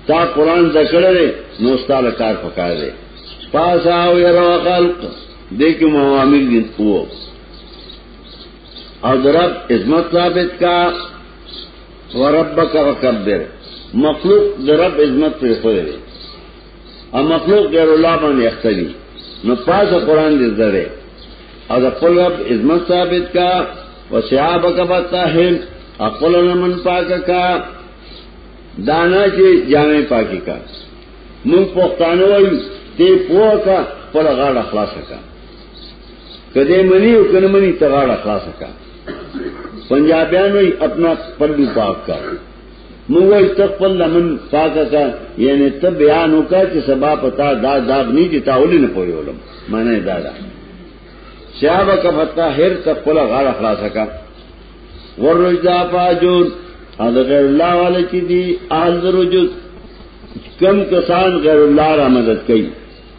تا قرآن ذکر دے نو استال کار پکار دے پاسا او یرو خلق دیکھو معامل دن اوو او درب عظمت ثابت کا وربک وکبر مخلوق درب عظمت پر خوده دی او مخلوق غیر الله باندې اختلی نو پاسه قران دې زده او د خپل رب عظمت ثابت کا وسیابک بتاهم خپل لمن پاک کا دانا چې جامع پاکی کا مونږ پښتانه وایو دې پوکا پر غاړه خلاصه کا کدے منی او کن منی تغاڑا خلاص کا پنجابیان وی اپنا پلو پاک کا موږ تخپل لمن پاک کا یعنی ته بیان وکا چې سبا پتا دا دا نی چې تاول نه پوي علم معنی دا دا شابه کا فتا هر تخپل غاړه خلاص کا ورجدا فاجور هذا غیر الله والے چې دی اهل رجود کم کسان غیر الله را مدد کوي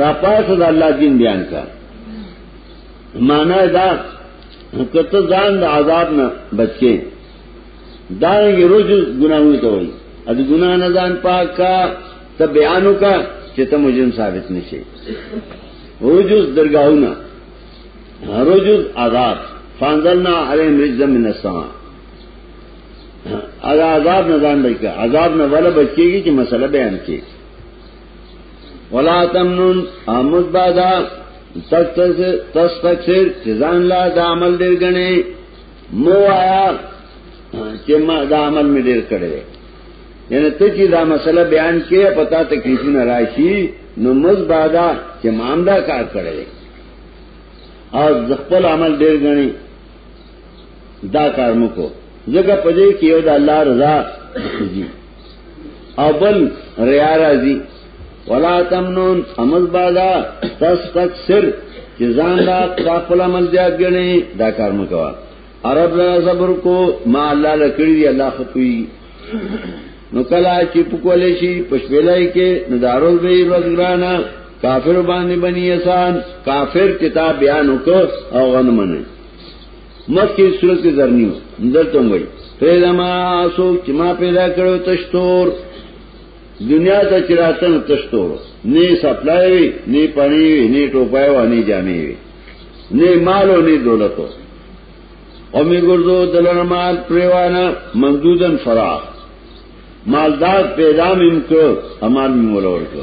را پاسه د الله دین بیان کا معنا دا کته ځان د عذاب نه بچې دا یې روز ګناوي ته وایي ا دې ګنا نه ځان پاک کا ته بیانو کا چې ته مجرم ثابت نشي روز درگاہونه روز عذاب فانزلنا عليهم رجزا من السماء اگر عذاب نه ځان بچا عذاب نه ولا بچيږي چې مسله بیان کړي ولا تمنون امد بادا سخت سے تس تک سے چزان لا دا عمل دیر گنے مو آیا چې ما دا عمل می ډیر کړی یعنی ته چې دا مسله بیان کې پتا ته کیسه نه راشي نو مز بادا چې مامدا کار کړی او خپل عمل ډیر غني دا کار مو کو ځکه په دې کې یو د الله رضا دي او بل ریا راځي ولا تمنون امز بادا تس تک سر چې ځان لا خپل عمل زیات غني دا کار مو کوا عرب لا صبر کو ما الله لکړي دی الله خپوي نو کلا چې پکولې شي پښپلای کې ندارول به روزګرانا کافر باندې بنی احسان کافر کتاب بیان وکړ او غنمنه مخکې صورت کې درنیو دلته وایي پیدا ما سوک چې ما پیدا کړو تشتور دنیا ته چراتن تشتور نه سپلای وی نه پانی وی نه ټوپای و نه جامې وی نه مال او نه دولت او می ګرځو دلر مال پریوانا منزودن فراغ مالدار پیدا مم کو امان مولور کو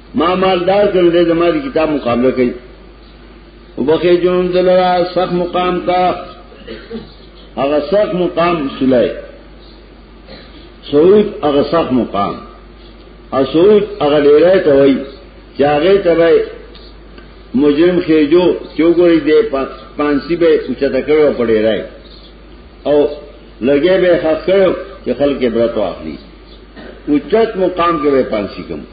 ما مالدار کړل دې زماري کتاب مقابله کوي وبخې جون دلرا صح مقام تا هغه صح مقام سولای سعود هغه صح مقام او سعود هغه ډیره ته وای چې هغه ته وای مجرم خېجو چوغوري دې پانسی به اوچته کړو پړې راي او لګې به خخ کړو چې خلک برتو اخلي اوچت مقام کې به پانسی کوم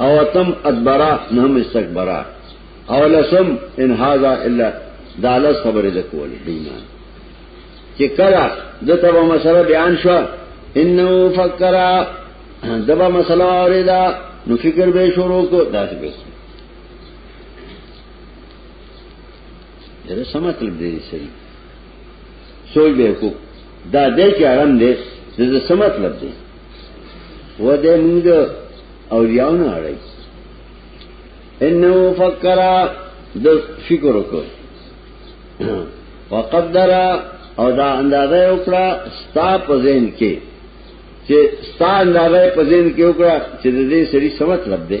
او اتم ادبرا نهم استکبرا او لسم ان هاذا الا دالس خبره د کول بیمان چې کړه د تبه مسله بیان شو انه فکر دبا مسله اوریدا نو فکر به شروع کو داسې به یره سم مطلب دی سری سوچ به کو دا دې کې آرام دې زه سم مطلب دی و دې موږ د اولیاء نه اړای انه فکر د فکر وکړ وقدر او دا اندازه وکړه ستا په ذهن کې چې ستا اندازه په ذهن کې وکړه چې د دې سړي څه مطلب دی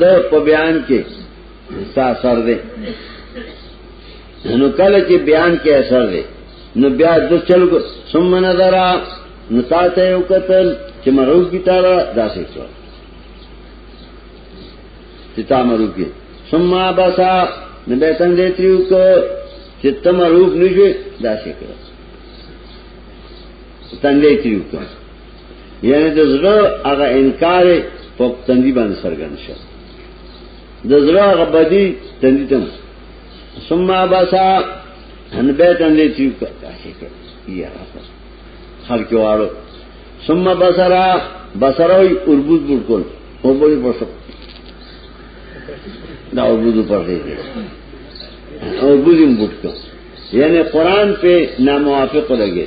دا په بیان کې ستا اثر دی نو کله چې بیان کې اثر دی نو بیا د چل کو ثم نظر نو تا ته یو قتل چې مروز کی تعالی داسې څو چې تا مروز کی ثم ابسا نو به څنګه تریو کو چې تم روح نشي داسې کړو تندې تریو کو یعنی د زړه هغه انکار په تندی باندې سرګن شو د زړه هغه بدی تندی تم ثم باسا ان به تندی چې کاشي کړ یا خلک واړو ثم بصرا بصروي اوربوز بالکل اوربوز پر سب دا اوربوز پر دی اوربوز هم بوټ یعنی قرآن پہ ناموافق لگے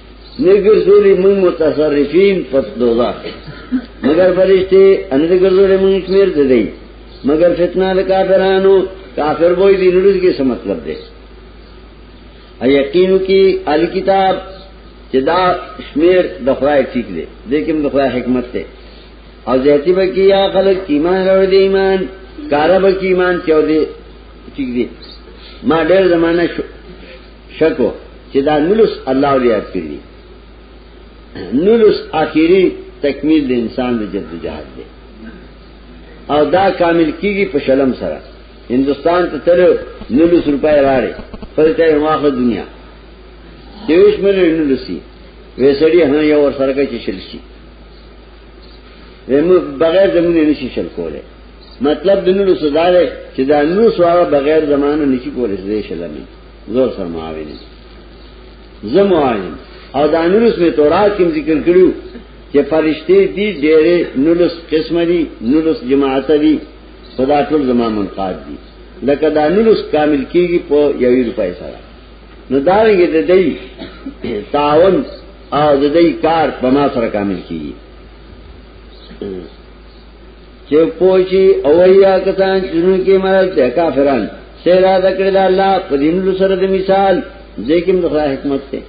نه ګرځولې موږ متصرفین په دوزخ مگر فرشته ان دې ګرځولې موږ شمیر دې دی مگر فتنه د کافرانو کافر وای دي نورز کې څه مطلب دی یقینو کې ال کتاب چې دا شمیر د خدای ټیک دی دې کوم د خدای حکمت دی او زیاتی به کې یا خلک ایمان راوړي دی ایمان کارا به کې ایمان چاو دی ټیک دی ما ډېر زمانہ شکو چې دا نلس الله ولیا کړی نلس اخیری تکمیل د انسان د جدوجہد دی او دا کامل کیږي په شلم سره هندستان ته تر نلس روپای راړي پر ته واخه دنیا دیوش مله نلسی وېسړي هه یو ور سره کې شل شي زمو بغیر زمونه نشي شل کوله مطلب د نلس دار چې دا نلس واره بغیر زمانه نشي کوله زې شلمه زور سره معاون زه معاون او د انورس می تورات کې ذکر کړو چې فرشتي دي ډېرې نولس قسم دي نولس جماعت دي خدا ټول زما منقاد دي لکه دا نولس کامل کیږي په یوې روپۍ سره نو دا یې د دې تعاون او د دې کار په ما سره کامل کیږي چې پوچی او یا کسان چې نو کې مرز ده کافران سیرا دکړه د الله په دین له سره د مثال ځکه د خدای حکمت ته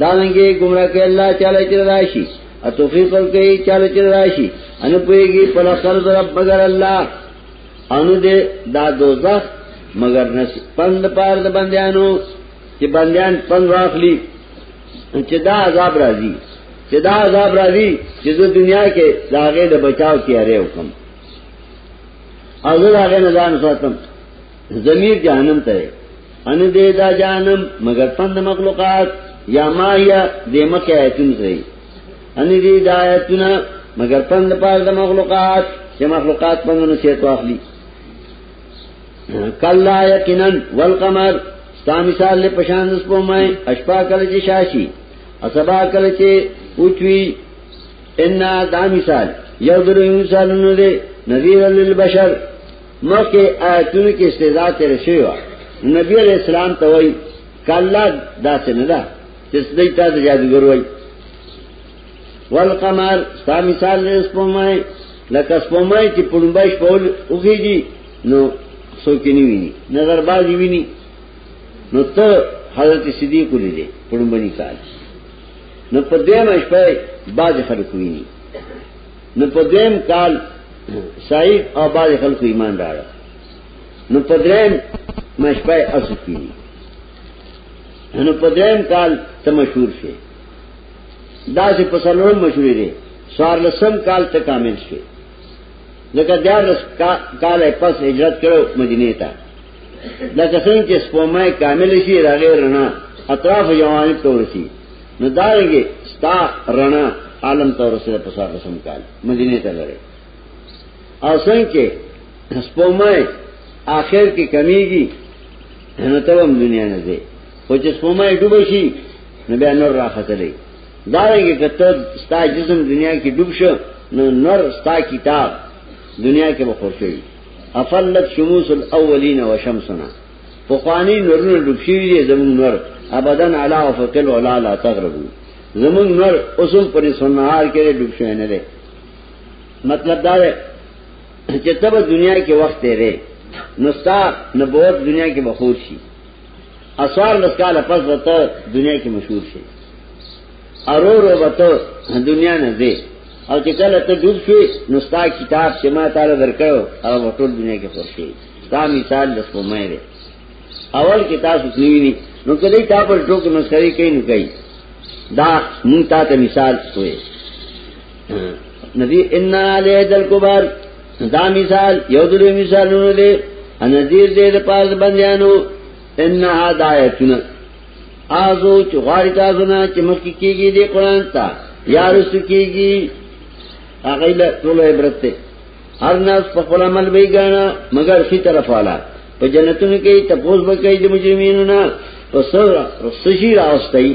دا لنګي گمراه کې الله چاله چې راشي او توفیق ورکړي چاله چې راشي ان پويږي په لخر رب مگر الله ان دې دا دوزخ مگر نس پند پار د بندیانو چې بندیان پند واخلي چې دا عذاب راځي چې دا عذاب راځي چې د دنیا کې دا غې د بچاو تیارې وکم او زه دا غې نه ځان ساتم ضمیر جهنم ته ان دې دا جهنم مگر پند مخلوقات یا ما یا دې مکه ایتون سي ان دې دا ایتونه مگر پند پاره د مخلوقات چې مخلوقات پندونه شي تو اخلي کلا یقینا والقمر ستا مثال له پشان د سپومای اشپا کله چې شاشي اسبا کله چې اوچوي ان دا مثال یو درو مثالونه دي نذیر للبشر مکه آیتونه کې استزاء تر شوی و نبی علیہ السلام ته وای کلا دا څنګه ده چې سدی ته جادوګر وای والقمر ستا مثال له سپومای لکه سپومای چې پړمبای شپول اوږي نو څوک یې نه ویني نظر باز یې ویني نو ته حضرت صدیق ولیدې په لومړي کال نو په دویمه شپه باز خلک ویني نو په دویم کال سعید او باز خلک ایمان راړه نو په دریم مشپه اسو کینی نو په دریم کال ته مشهور شي دا چې په سلوړ مشهور دي سوار لسم کال ته کامل شي لکه دیار لس کال پس هجرت کرو مدینه تا لکه سنگ چه سپومای کامل شی دا غیر رنا اطراف جوانب تورسی نو دارنگی ستا رنا عالم تورسی دا پسا قسم کال مدینه تا لره او سنگ چه سپومای آخر کی کمی گی نو تبم دنیا نزده خوچه سپومای ڈوبشی نو بیا نور راختلی دارنګه کته ستا جسم دنیا کې ډوب شو نو نور ستا کتاب دنیا کې وخورشي افلت شموس الاولین و شمسنا فقانی نورونه ډوب شي دي زمون نور ابدا علا وفقل ولا لا تغربو زمون نور اوسم پر سنهار کې ډوب شي نه ده مطلب دا ده چې تب دنیا کې وخت دی نو ستا نبوت دنیا کې بخور شي اسوار لسکاله پس به ته دنیا کې مشهور شي ارو رو به ته دنیا نه ځې او چې کله ته ډوب شوې نو ستا کتاب چې ما تعالی درکړو هغه به ټول دنیا کې خور شي دا مثال د سپومۍ دی اول کې تاسو سنوي نه نو کله تا پر ټوک نو سړی کوي نو کوي دا مونږ ته مثال شوې نذیر ان علی دل کبار دا مثال یو دلی مثالونه دی نذیر دې د پاز بندیانو ان هدایتنا ازو چې غاری تاسو نه چې مخ کیږي دې قران ته یا رس کیږي هغه له ټول عبرت ته هر ناس په خپل عمل به ګانا مگر فی طرف والا په جنتونو کې تپوس وکړي د مجرمینو نه پس رسشی راستای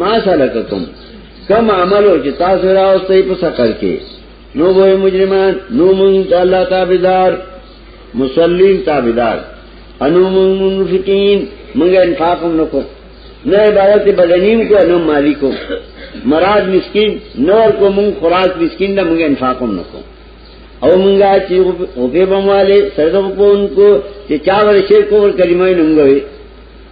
ما سره کوم کم عملو چې تاسو راوستئ په سقر کې نو وای مجرمان نو مونږ د الله تابعدار مسلم تابعدار انو مونږ منافقین مونږ انفاق هم نکو نه عبادت بدنیم کو انو مالی کو مراد مسکین نور کو مونږ خوراک مسکین نه مونږ انفاق هم نکو او مونږه چې او په بمواله سره په کو چې چا ور شي کو کلمې نومږي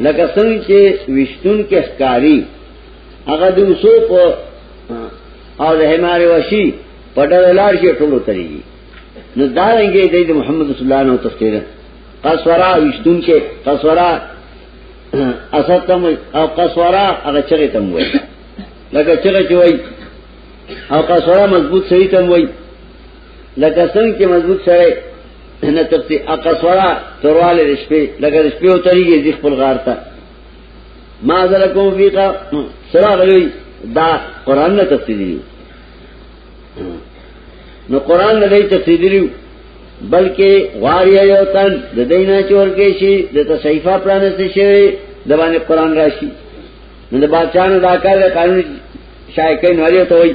لکه څنګه چې وشتون کې ښکاری هغه د اوسو په او د هماره وشي په ډول لار کې ټولو تريږي نو دا رنګه دی د محمد رسول الله نو تفسیر قصورا وشتون کې قصورا اسد تم او قصورا هغه چغه تم وای لکه چغه چې وای او قصورا مضبوط صحیح تم وای لکه څنګه چې مضبوط سره نه تپتی اقصورا ترواله رشپې لکه رشپې او تریږي ځخ خپل غار ته ما زره کوم فیقا سره غلوي دا قران نه تپتی دی نو قران نه دی تپتی دی بلکې غاری یو تن د دینه چور کې شي د تصحیفه پرانسته شي د باندې قران راشي نو د بادشاہ نه دا کار قانون شایکین وری ته وایي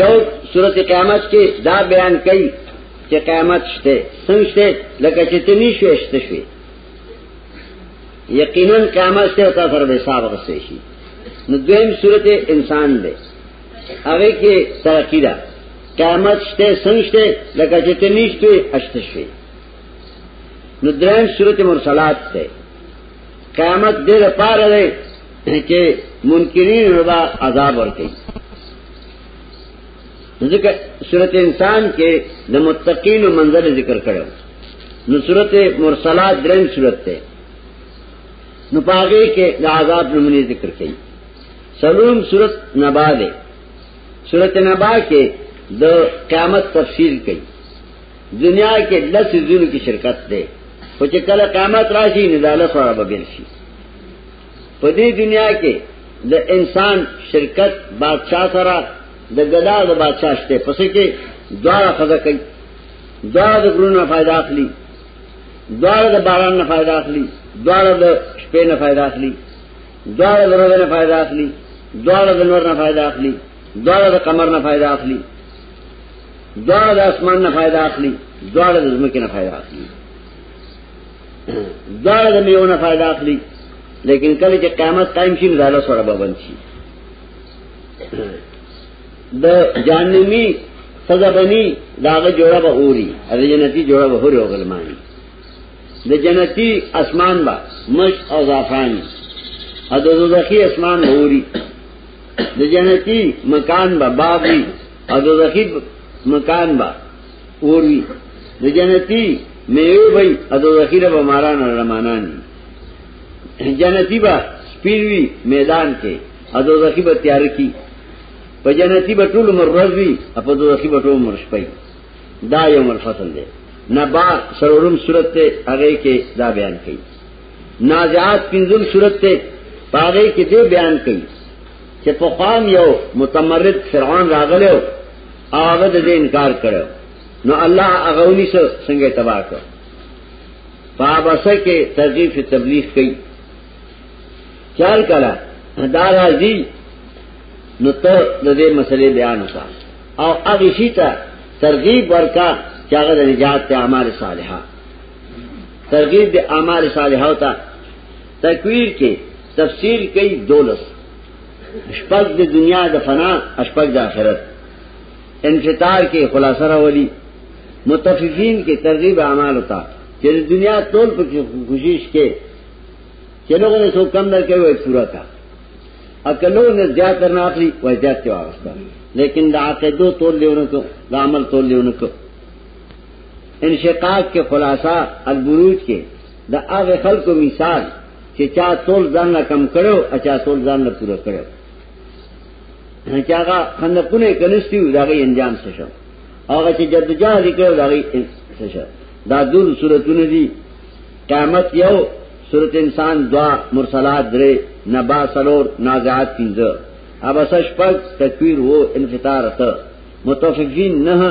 یو صورت قیامت کې دا بیان کړي چې قیامت شته څنګه شته لکه چې ته نشو شته شوي یقینا قیامت شته او تاسو به حساب غوښتي شي نو دویم صورت انسان دی هغه کې ترقی ده قیامت شته څنګه شته لکه چې ته نشته اشته شوي نو دریم صورت مرسلات ده قیامت دې لپاره دی چې منکرین ربا عذاب ورکړي ذکر صورت انسان کې د متقین او منزل ذکر کړو نو صورت مرسلات درن صورت ته نو پاګه کې د عذاب نمونه ذکر کړي سلوم صورت نبا ده صورت نبا کې د قیامت تفصیل کړي دنیا کې لس زونو کې شرکت دی خو چې کله قیامت راشي نه داله سره به بیل شي په دې دنیا کې د انسان شرکت بادشاہ سره د ګدا د بادشاہ شته پسې کې دواړه خزه کوي دواړه د ګرونو فائدہ اخلي دواړه د باران نه فائدہ اخلي دواړه د شپې نه فائدہ اخلي دواړه د ورځې نه فائدہ اخلي دواړه د نور نه فائدہ اخلي دواړه د قمر نه فائدہ اخلي دواړه د اسمان نه فائدہ اخلي دواړه د زمکه نه فائدہ اخلي دواړه د میو نه فائدہ اخلي لیکن کله چې قیامت قائم شي نو داله سره باندې شي د جانمی سزا بنی داغه جوړه به اوري د جنتی جوړه به اوري وګلماني د جنتی اسمان با مش او زعفران او د دوزخی اسمان اوري د جنتی مکان با باغی او د زخیب مکان با اوروی د جنتی میوه وی او د زخیب به ماران رمانان جنتی با سپیروی میدان کې او د زخیب تیار کی په جنتی به ټول عمر ورځ وی او په زخیب ټول عمر شپه دا یو مر فصل دی نبا سرورم صورت ته هغه کې دا بیان کړي نازعات پنځم صورت ته پاره کې دې بیان کړي چې په قام یو متمرد فرعون راغلی او هغه د انکار کړو نو الله هغه ونی څنګه تباہ کړ پابسه کې ترغیب فی تبلیغ کوي چار کړه دا راځي نو ته د دې مسلې بیان وکړه او هغه شي ته ترغیب ورکا چې هغه د نجات ته اعمال صالحه ترغیب د اعمال صالحه ته تکویر کې تفسیر کوي دولس شپږ د دنیا د فنا شپږ د آخرت انفطار کې خلاصه راولي متففین کې ترغیب اعمال ہوتا چې د دنیا ټول په کوشش کې چې لوګو نه څو کم درکې وای پورا کا اکلو نه زیات نه اخلي وای زیات کې واغسته لیکن د عقیدو ټول لیونه کو د عمل ټول لیونه کو انشقاق کې خلاصہ البروج کې د هغه خلکو مثال چې چا تول ځان نه کم کړو او چا تول ځان نه پوره کړو چې هغه خندقونه کنيستي دغه انجام څه شو هغه چې جدوجہد کړو دغه څه شو دا دور صورتونه دي قیامت یو صورت انسان دعا مرسلات درې نبا سلور نازعات پنځه ابسش پک تکویر وو انفطار ته متوفقین نه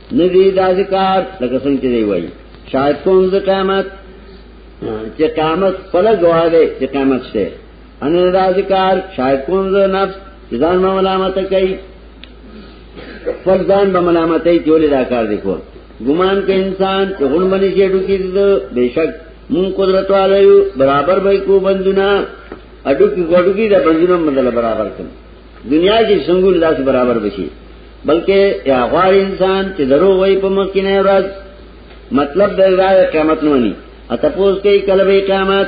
ندی دا ذکر لکه څنګه دی وای شاید کوم د قیامت چې قیامت خپل گواه دی چې قیامت شته ان دا ذکر شاید کوم د نفس ځان نه ملامت کوي خپل ځان به ملامت کوي ټول دا کار دی کو ګمان کوي انسان چې غون باندې شېډو کې بشک مون قدرت والو برابر به کو بندونه اډو کې ګډو کې د بندونو مدل برابر کړي دنیا کې څنګه لاس برابر بشي بلکې یا غوار انسان چې درو وای په مخ کې نه ورځ مطلب د راځي قیامت نه ونی اته پوس کې کله به قیامت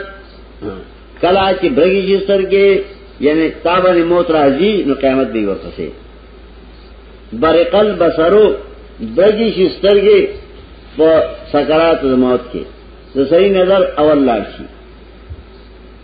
کلا چې برګي چې سترګې یعنی تابه موت راځي نو قیامت به ورپسې برقل بصرو برګي چې سترګې په سکرات د موت کې د صحیح نظر اول لاړ شي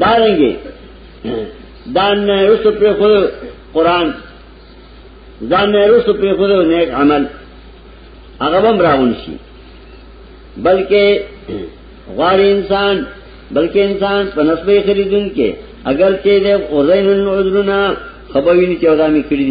دارنګي دان نه رسو پر خو قران ځان نه رسو پر خو نیک عمل هغه هم راون شي بلکې غار انسان بلکې انسان په نسبې خریدون کې اگر چې دې اوزینن عذرنا خبرونه چې ودا مې کړی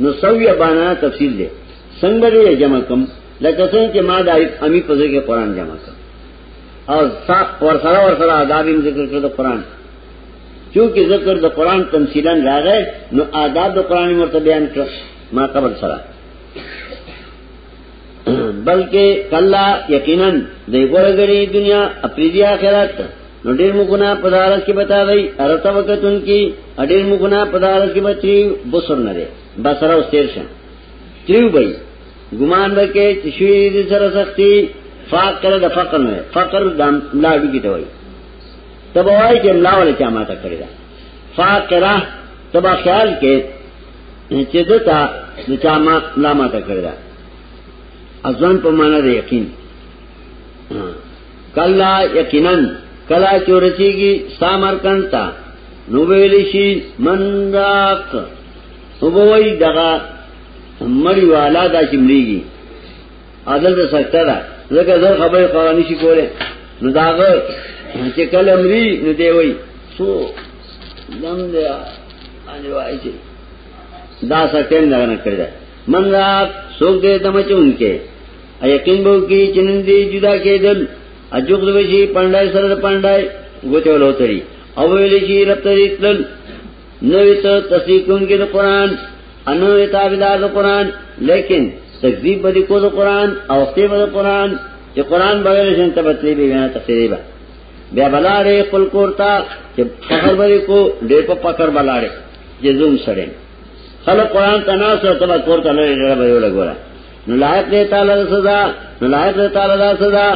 نو سویه بانا تفسیر دی څنګه دې جمع کوم لکه څنګه چې ما د امی په ځای کې قران جمع کړ او صاحب ور سره ور سره آداب یې ذکر کړ د قران چونکه ذکر د قران تمثيلا راغی نو آداب د قران مرتبه بیان کړ ما قبل سره بلکې کلا یقینا دی ورګری دنیا اپریدی آخرت نو ډیر مخونه پدارس کې بتا دی ارته وختون کې ډیر مخونه پدارس کې بچی بصر نه دی بصره او تیر شه تریو بای ګمان وکې چې شوی دې سره سختي فقر د فقر نه فقر د لاډو کې دی وای تبوای چې الله ولې چا ماته کړی دا فقره تبا خیال کې چې دتا د چا ما لا ما ته کړی دا ازوان په معنا د یقین کلا یقینا کلا چورچیږي سامر کنتا نو ویل شي منداق وبوي دغه مړی والا دا چې مړیږي عدل د سکتا دا زکه زر خبره قرآنی شي کوله نو داغه چې کله مري نو دی وای سو دم دی ان وای چې دا سکتین نه نه کړی من رات سوګ دې دم چونکه یقین بو کی چنن دی جدا کېدل اجوګ د وشي پندای سره پندای وته ولوتري او ویل شي رب تریتل نوې ته تصدیق کوونکی د قران انو تابعدار د قران لیکن تکذیب به کو د قران او ته به قران چې قران بغیر شین ته بتلی به نه تفسیر به بیا بلاړې خپل کورتا چې فخر به کو ډېر په پکړ بلاړې جزوم سره خلک قران تناسو ته کورتا لري ډېر به یو لګورا نو لایق دی تعالی سزا نو لایق دی تعالی سزا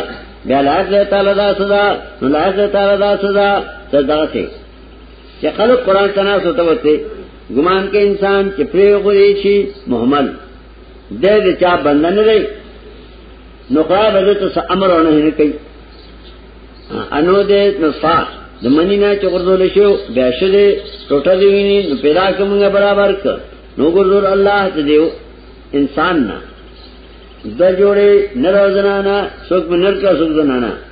بیا لایق دی تعالی سزا نو لایق دی تعالی سزا ته داسې چې خلک قران تنا سوته وته ګمان کې انسان چې پرې غوړي شي محمل د دې چا بندن لري نو قرار به ته امر ونه نه کوي انو دې نو صاح د منی نه چې ورزول شو بیا شه دې ټوټه دی ویني نو پیدا کومه برابر ک نو ګورور الله ته دیو انسان نه د جوړې نر زنانا څوک منر کا څوک زنانا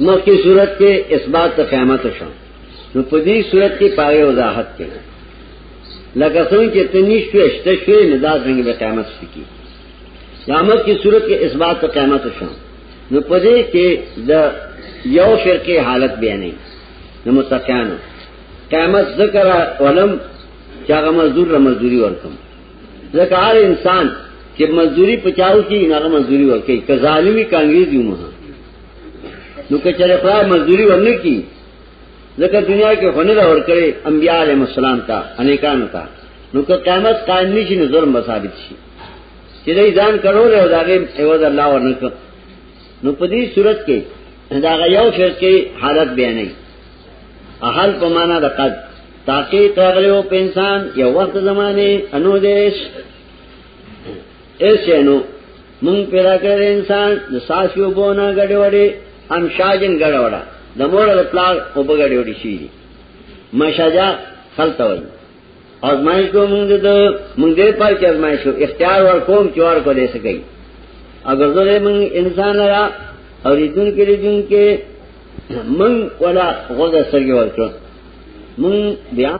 مخکې صورت کې اثبات ته قیامت شو نو په دې صورت کې پاره وضاحت کړي لکه څنګه چې تنشته شته شوی نه دا څنګه به قیامت سکی قیامت کی صورت کې اثبات ته قیامت شو نو په دې کې د یو فرقه حالت بیانې نو متقینو قیامت ذکر ولم چې هغه مزدور را مزدوري ورکم ځکه هر انسان چې مزدوري پچاو کی نه مزدوري ورکي که ظالمي کانګریزي مه نو که چېرې خدای مزدوري ورنه کی ځکه دنیا کې خونه دا ور کړې انبیاء علیهم السلام ته انیکان ته نو که قیامت قائم نشي نو ظلم ثابت شي چې دې ځان کړو له داګه ایواز الله ورنکړ نو په دې صورت کې دا یو شر کې حالت بیانې احل په معنا د قد تاکي تغلیو په انسان یو وخت زمانه انو دیش ایسه نو من پیدا کړی دی انسان د ساسیو بونه غړې وړې ام شاجن غړې وړه د مور له پلار او بغړې وړې شي دي مشاجا خلته وایي ازمایش کو مونږ دې مونږ دې پای کې ازمایش کو اختیار ور کوم چوار کو دې سګي اگر زه مونږ انسان را او دې کې دې کې مونږ ولا غوږه سرګي ورکړو مونږ بیا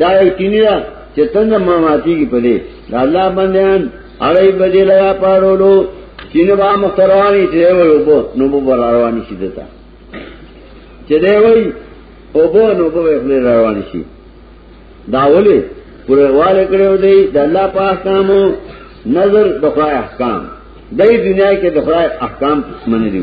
دا یقینی دا چه تند ماماتی کی پدے دا اللہ بندیان علی بدی لگا پارولو چینو با مختروانی چه دے وی اوبو نوبو با راروانی شی دتا چه دے وی اوبو نوبو با اخلی راروانی شی دا ولی پورے والے کرے ہو دی دا اللہ پا احکامو نظر دخواہ احکام دای دنیا کې د خدای احکام منلی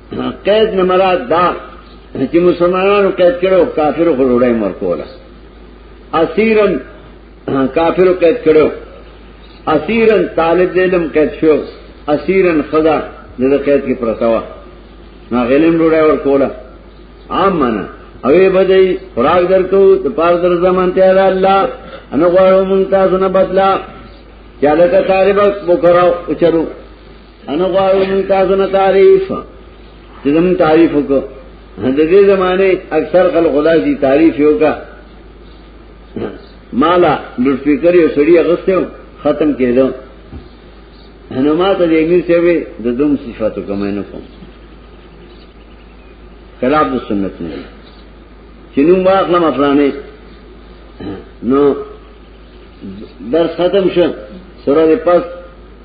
قید نه مراد دا چې مسلمانانو قید کړو کافرو خو ډوډۍ مور کوله اسیرن کافرو قید کړو اسیرن طالب علم قید شو اسیرن خدا دغه قید کې پرتاوه نا غلم ډوډۍ ور کوله عام معنا اوې بدای خوراک درکو د پاره در زمان ته الله ان غواړو مونږ تاسو نه بدلا چاله کا طالب وکړو او چرو انا غواړو موږ تاسو نه تعریف چې زموږ تعریف وکړو د دې زمانه اکثر خلک خدای دې تعریف یو کا مالا لوټ فکر یو سړی اغستو ختم کېدو نو ما ته دې امیر ته وې د دوم صفاتو کوم نه کوم خلاف د سنت نه چې نو واخله مفلانه نو در ختم شو سره دې پس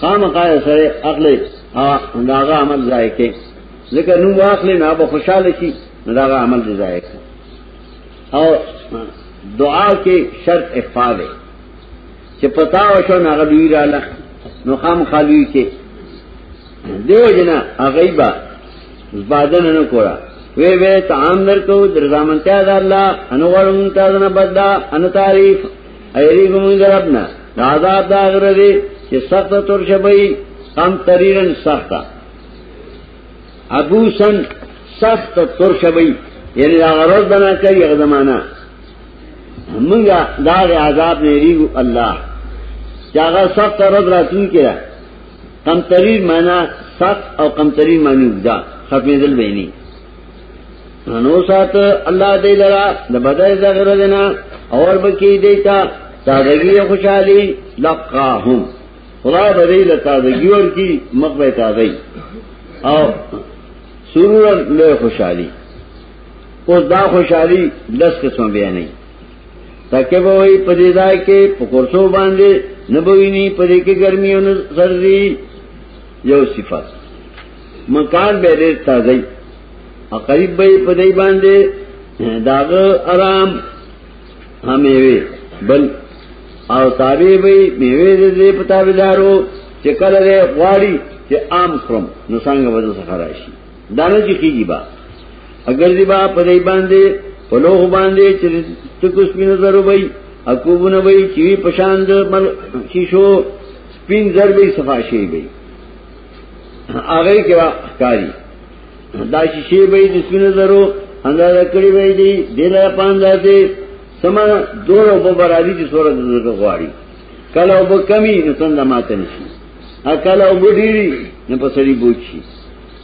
خامخا سره اخلي هغه عمل ځای کې ځکه نو واخلې نه به خوشاله شي دا عمل دې ځای کې او دعا کې شرط اخفاء دی چې پتا و شو نه غوی را لخ نو خام خالوی کې دیو جنا اغیبا زبادن نه کورا وی وی تعام نرکو درزامنتیا دا اللہ انو غرمون تازن بدلا انو تعریف ایری کومنګ ربنا دادا دا غره دې چې سخت تور شبي قام تریرن سخت ابو سن سخت تور شبي یعنی دا غرض بنا کوي هغه زمانہ منګه دا عذاب نه ریګو الله چې هغه سخت رد راتون کړه کم تریر معنا سخت او کم تریر معنی وګدا ختمېدل بینی نو سات الله دې لرا د بدای زغر دینا اور بکی دیتا تازگی خوشحالی لقاهم خدا بدای له تازگی ور کی مخ به تازگی او سرور له خوشحالی اوس دا خوشحالی لس قسم بیان نه تکه به وي په دې ځای کې په کورسو باندې نبوینی په دې کې ګرمي او سردی یو صفات مکان به ډېر تازه او قریب به په دای باندې داغه آرام همېوي بل او تابع به میوه دې په تابعدارو چې کله دې غواړي چې عام خرم نو څنګه وځه څخه راشي دانه چې کیږي با اگر دې با په دای باندې په لوه باندې چې تکو سپینو زرو وي اکوبونه وي چې پشان د شیشو سپین زر به صفاشي وي هغه کې وا کاری دا شیشه به د سپینو زرو اندازه کړی وای دی دله پاندازه دی سما دور او برابرۍ چې سورہ دغه غواړي کله وب کمی نو تند ماته نشي ا کله وب ډیری نو په سړي بوچی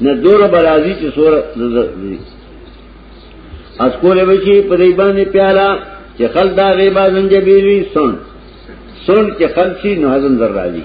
نه دور برابرۍ چې سورہ دغه اس کوله وچی په دې باندې پیالا چې خل دا غیبا زنجبیلی سن سن کې خل شي نو هضم ذر راځي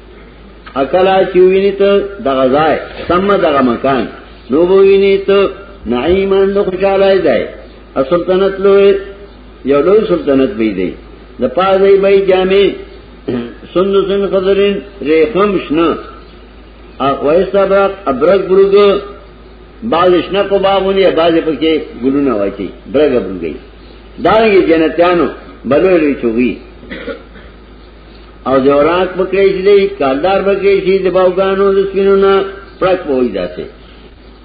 اکلا چې ویني ته د غزای سم دغه مکان نو ویني ته نعیم اند خوشاله دی سلطنت لوی یو لوی سلطنت وی دی د پازې به جامې سندسن خضرین ریخم شنه وایستا برق ابرق برګ بعض شنه کو باغونی بعض پکې ګلونه واچي برګ برګي دا یې جنتانو بلوي چوغي او زوراک بکړی شي دی کاردار بکړی شي د باوګانو د سپینو نه پرک وای داسې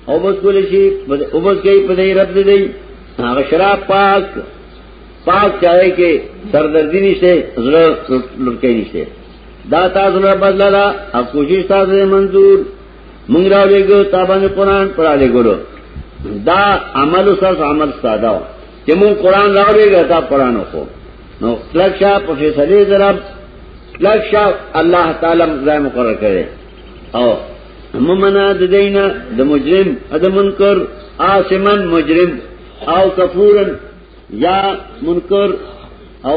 او بس کول شي او بس کوي په دې رب دې دی هغه شراب پاک پاک چاہے کې سردردی نشته زړه لړکې نشته دا تاسو نه بدلا دا او کوشش تاسو منظور مونږ را لګو تابانه قران پر لګو دا عمل سره عمل ساده چې مونږ قران راوړي غتا قران وکړو نو کلک شا په فیصله درب کلک شا الله تعالی ځای مقرر کړي او ممنا د دینه د مجرم د منکر آسمن مجرم او کفورن یا منکر او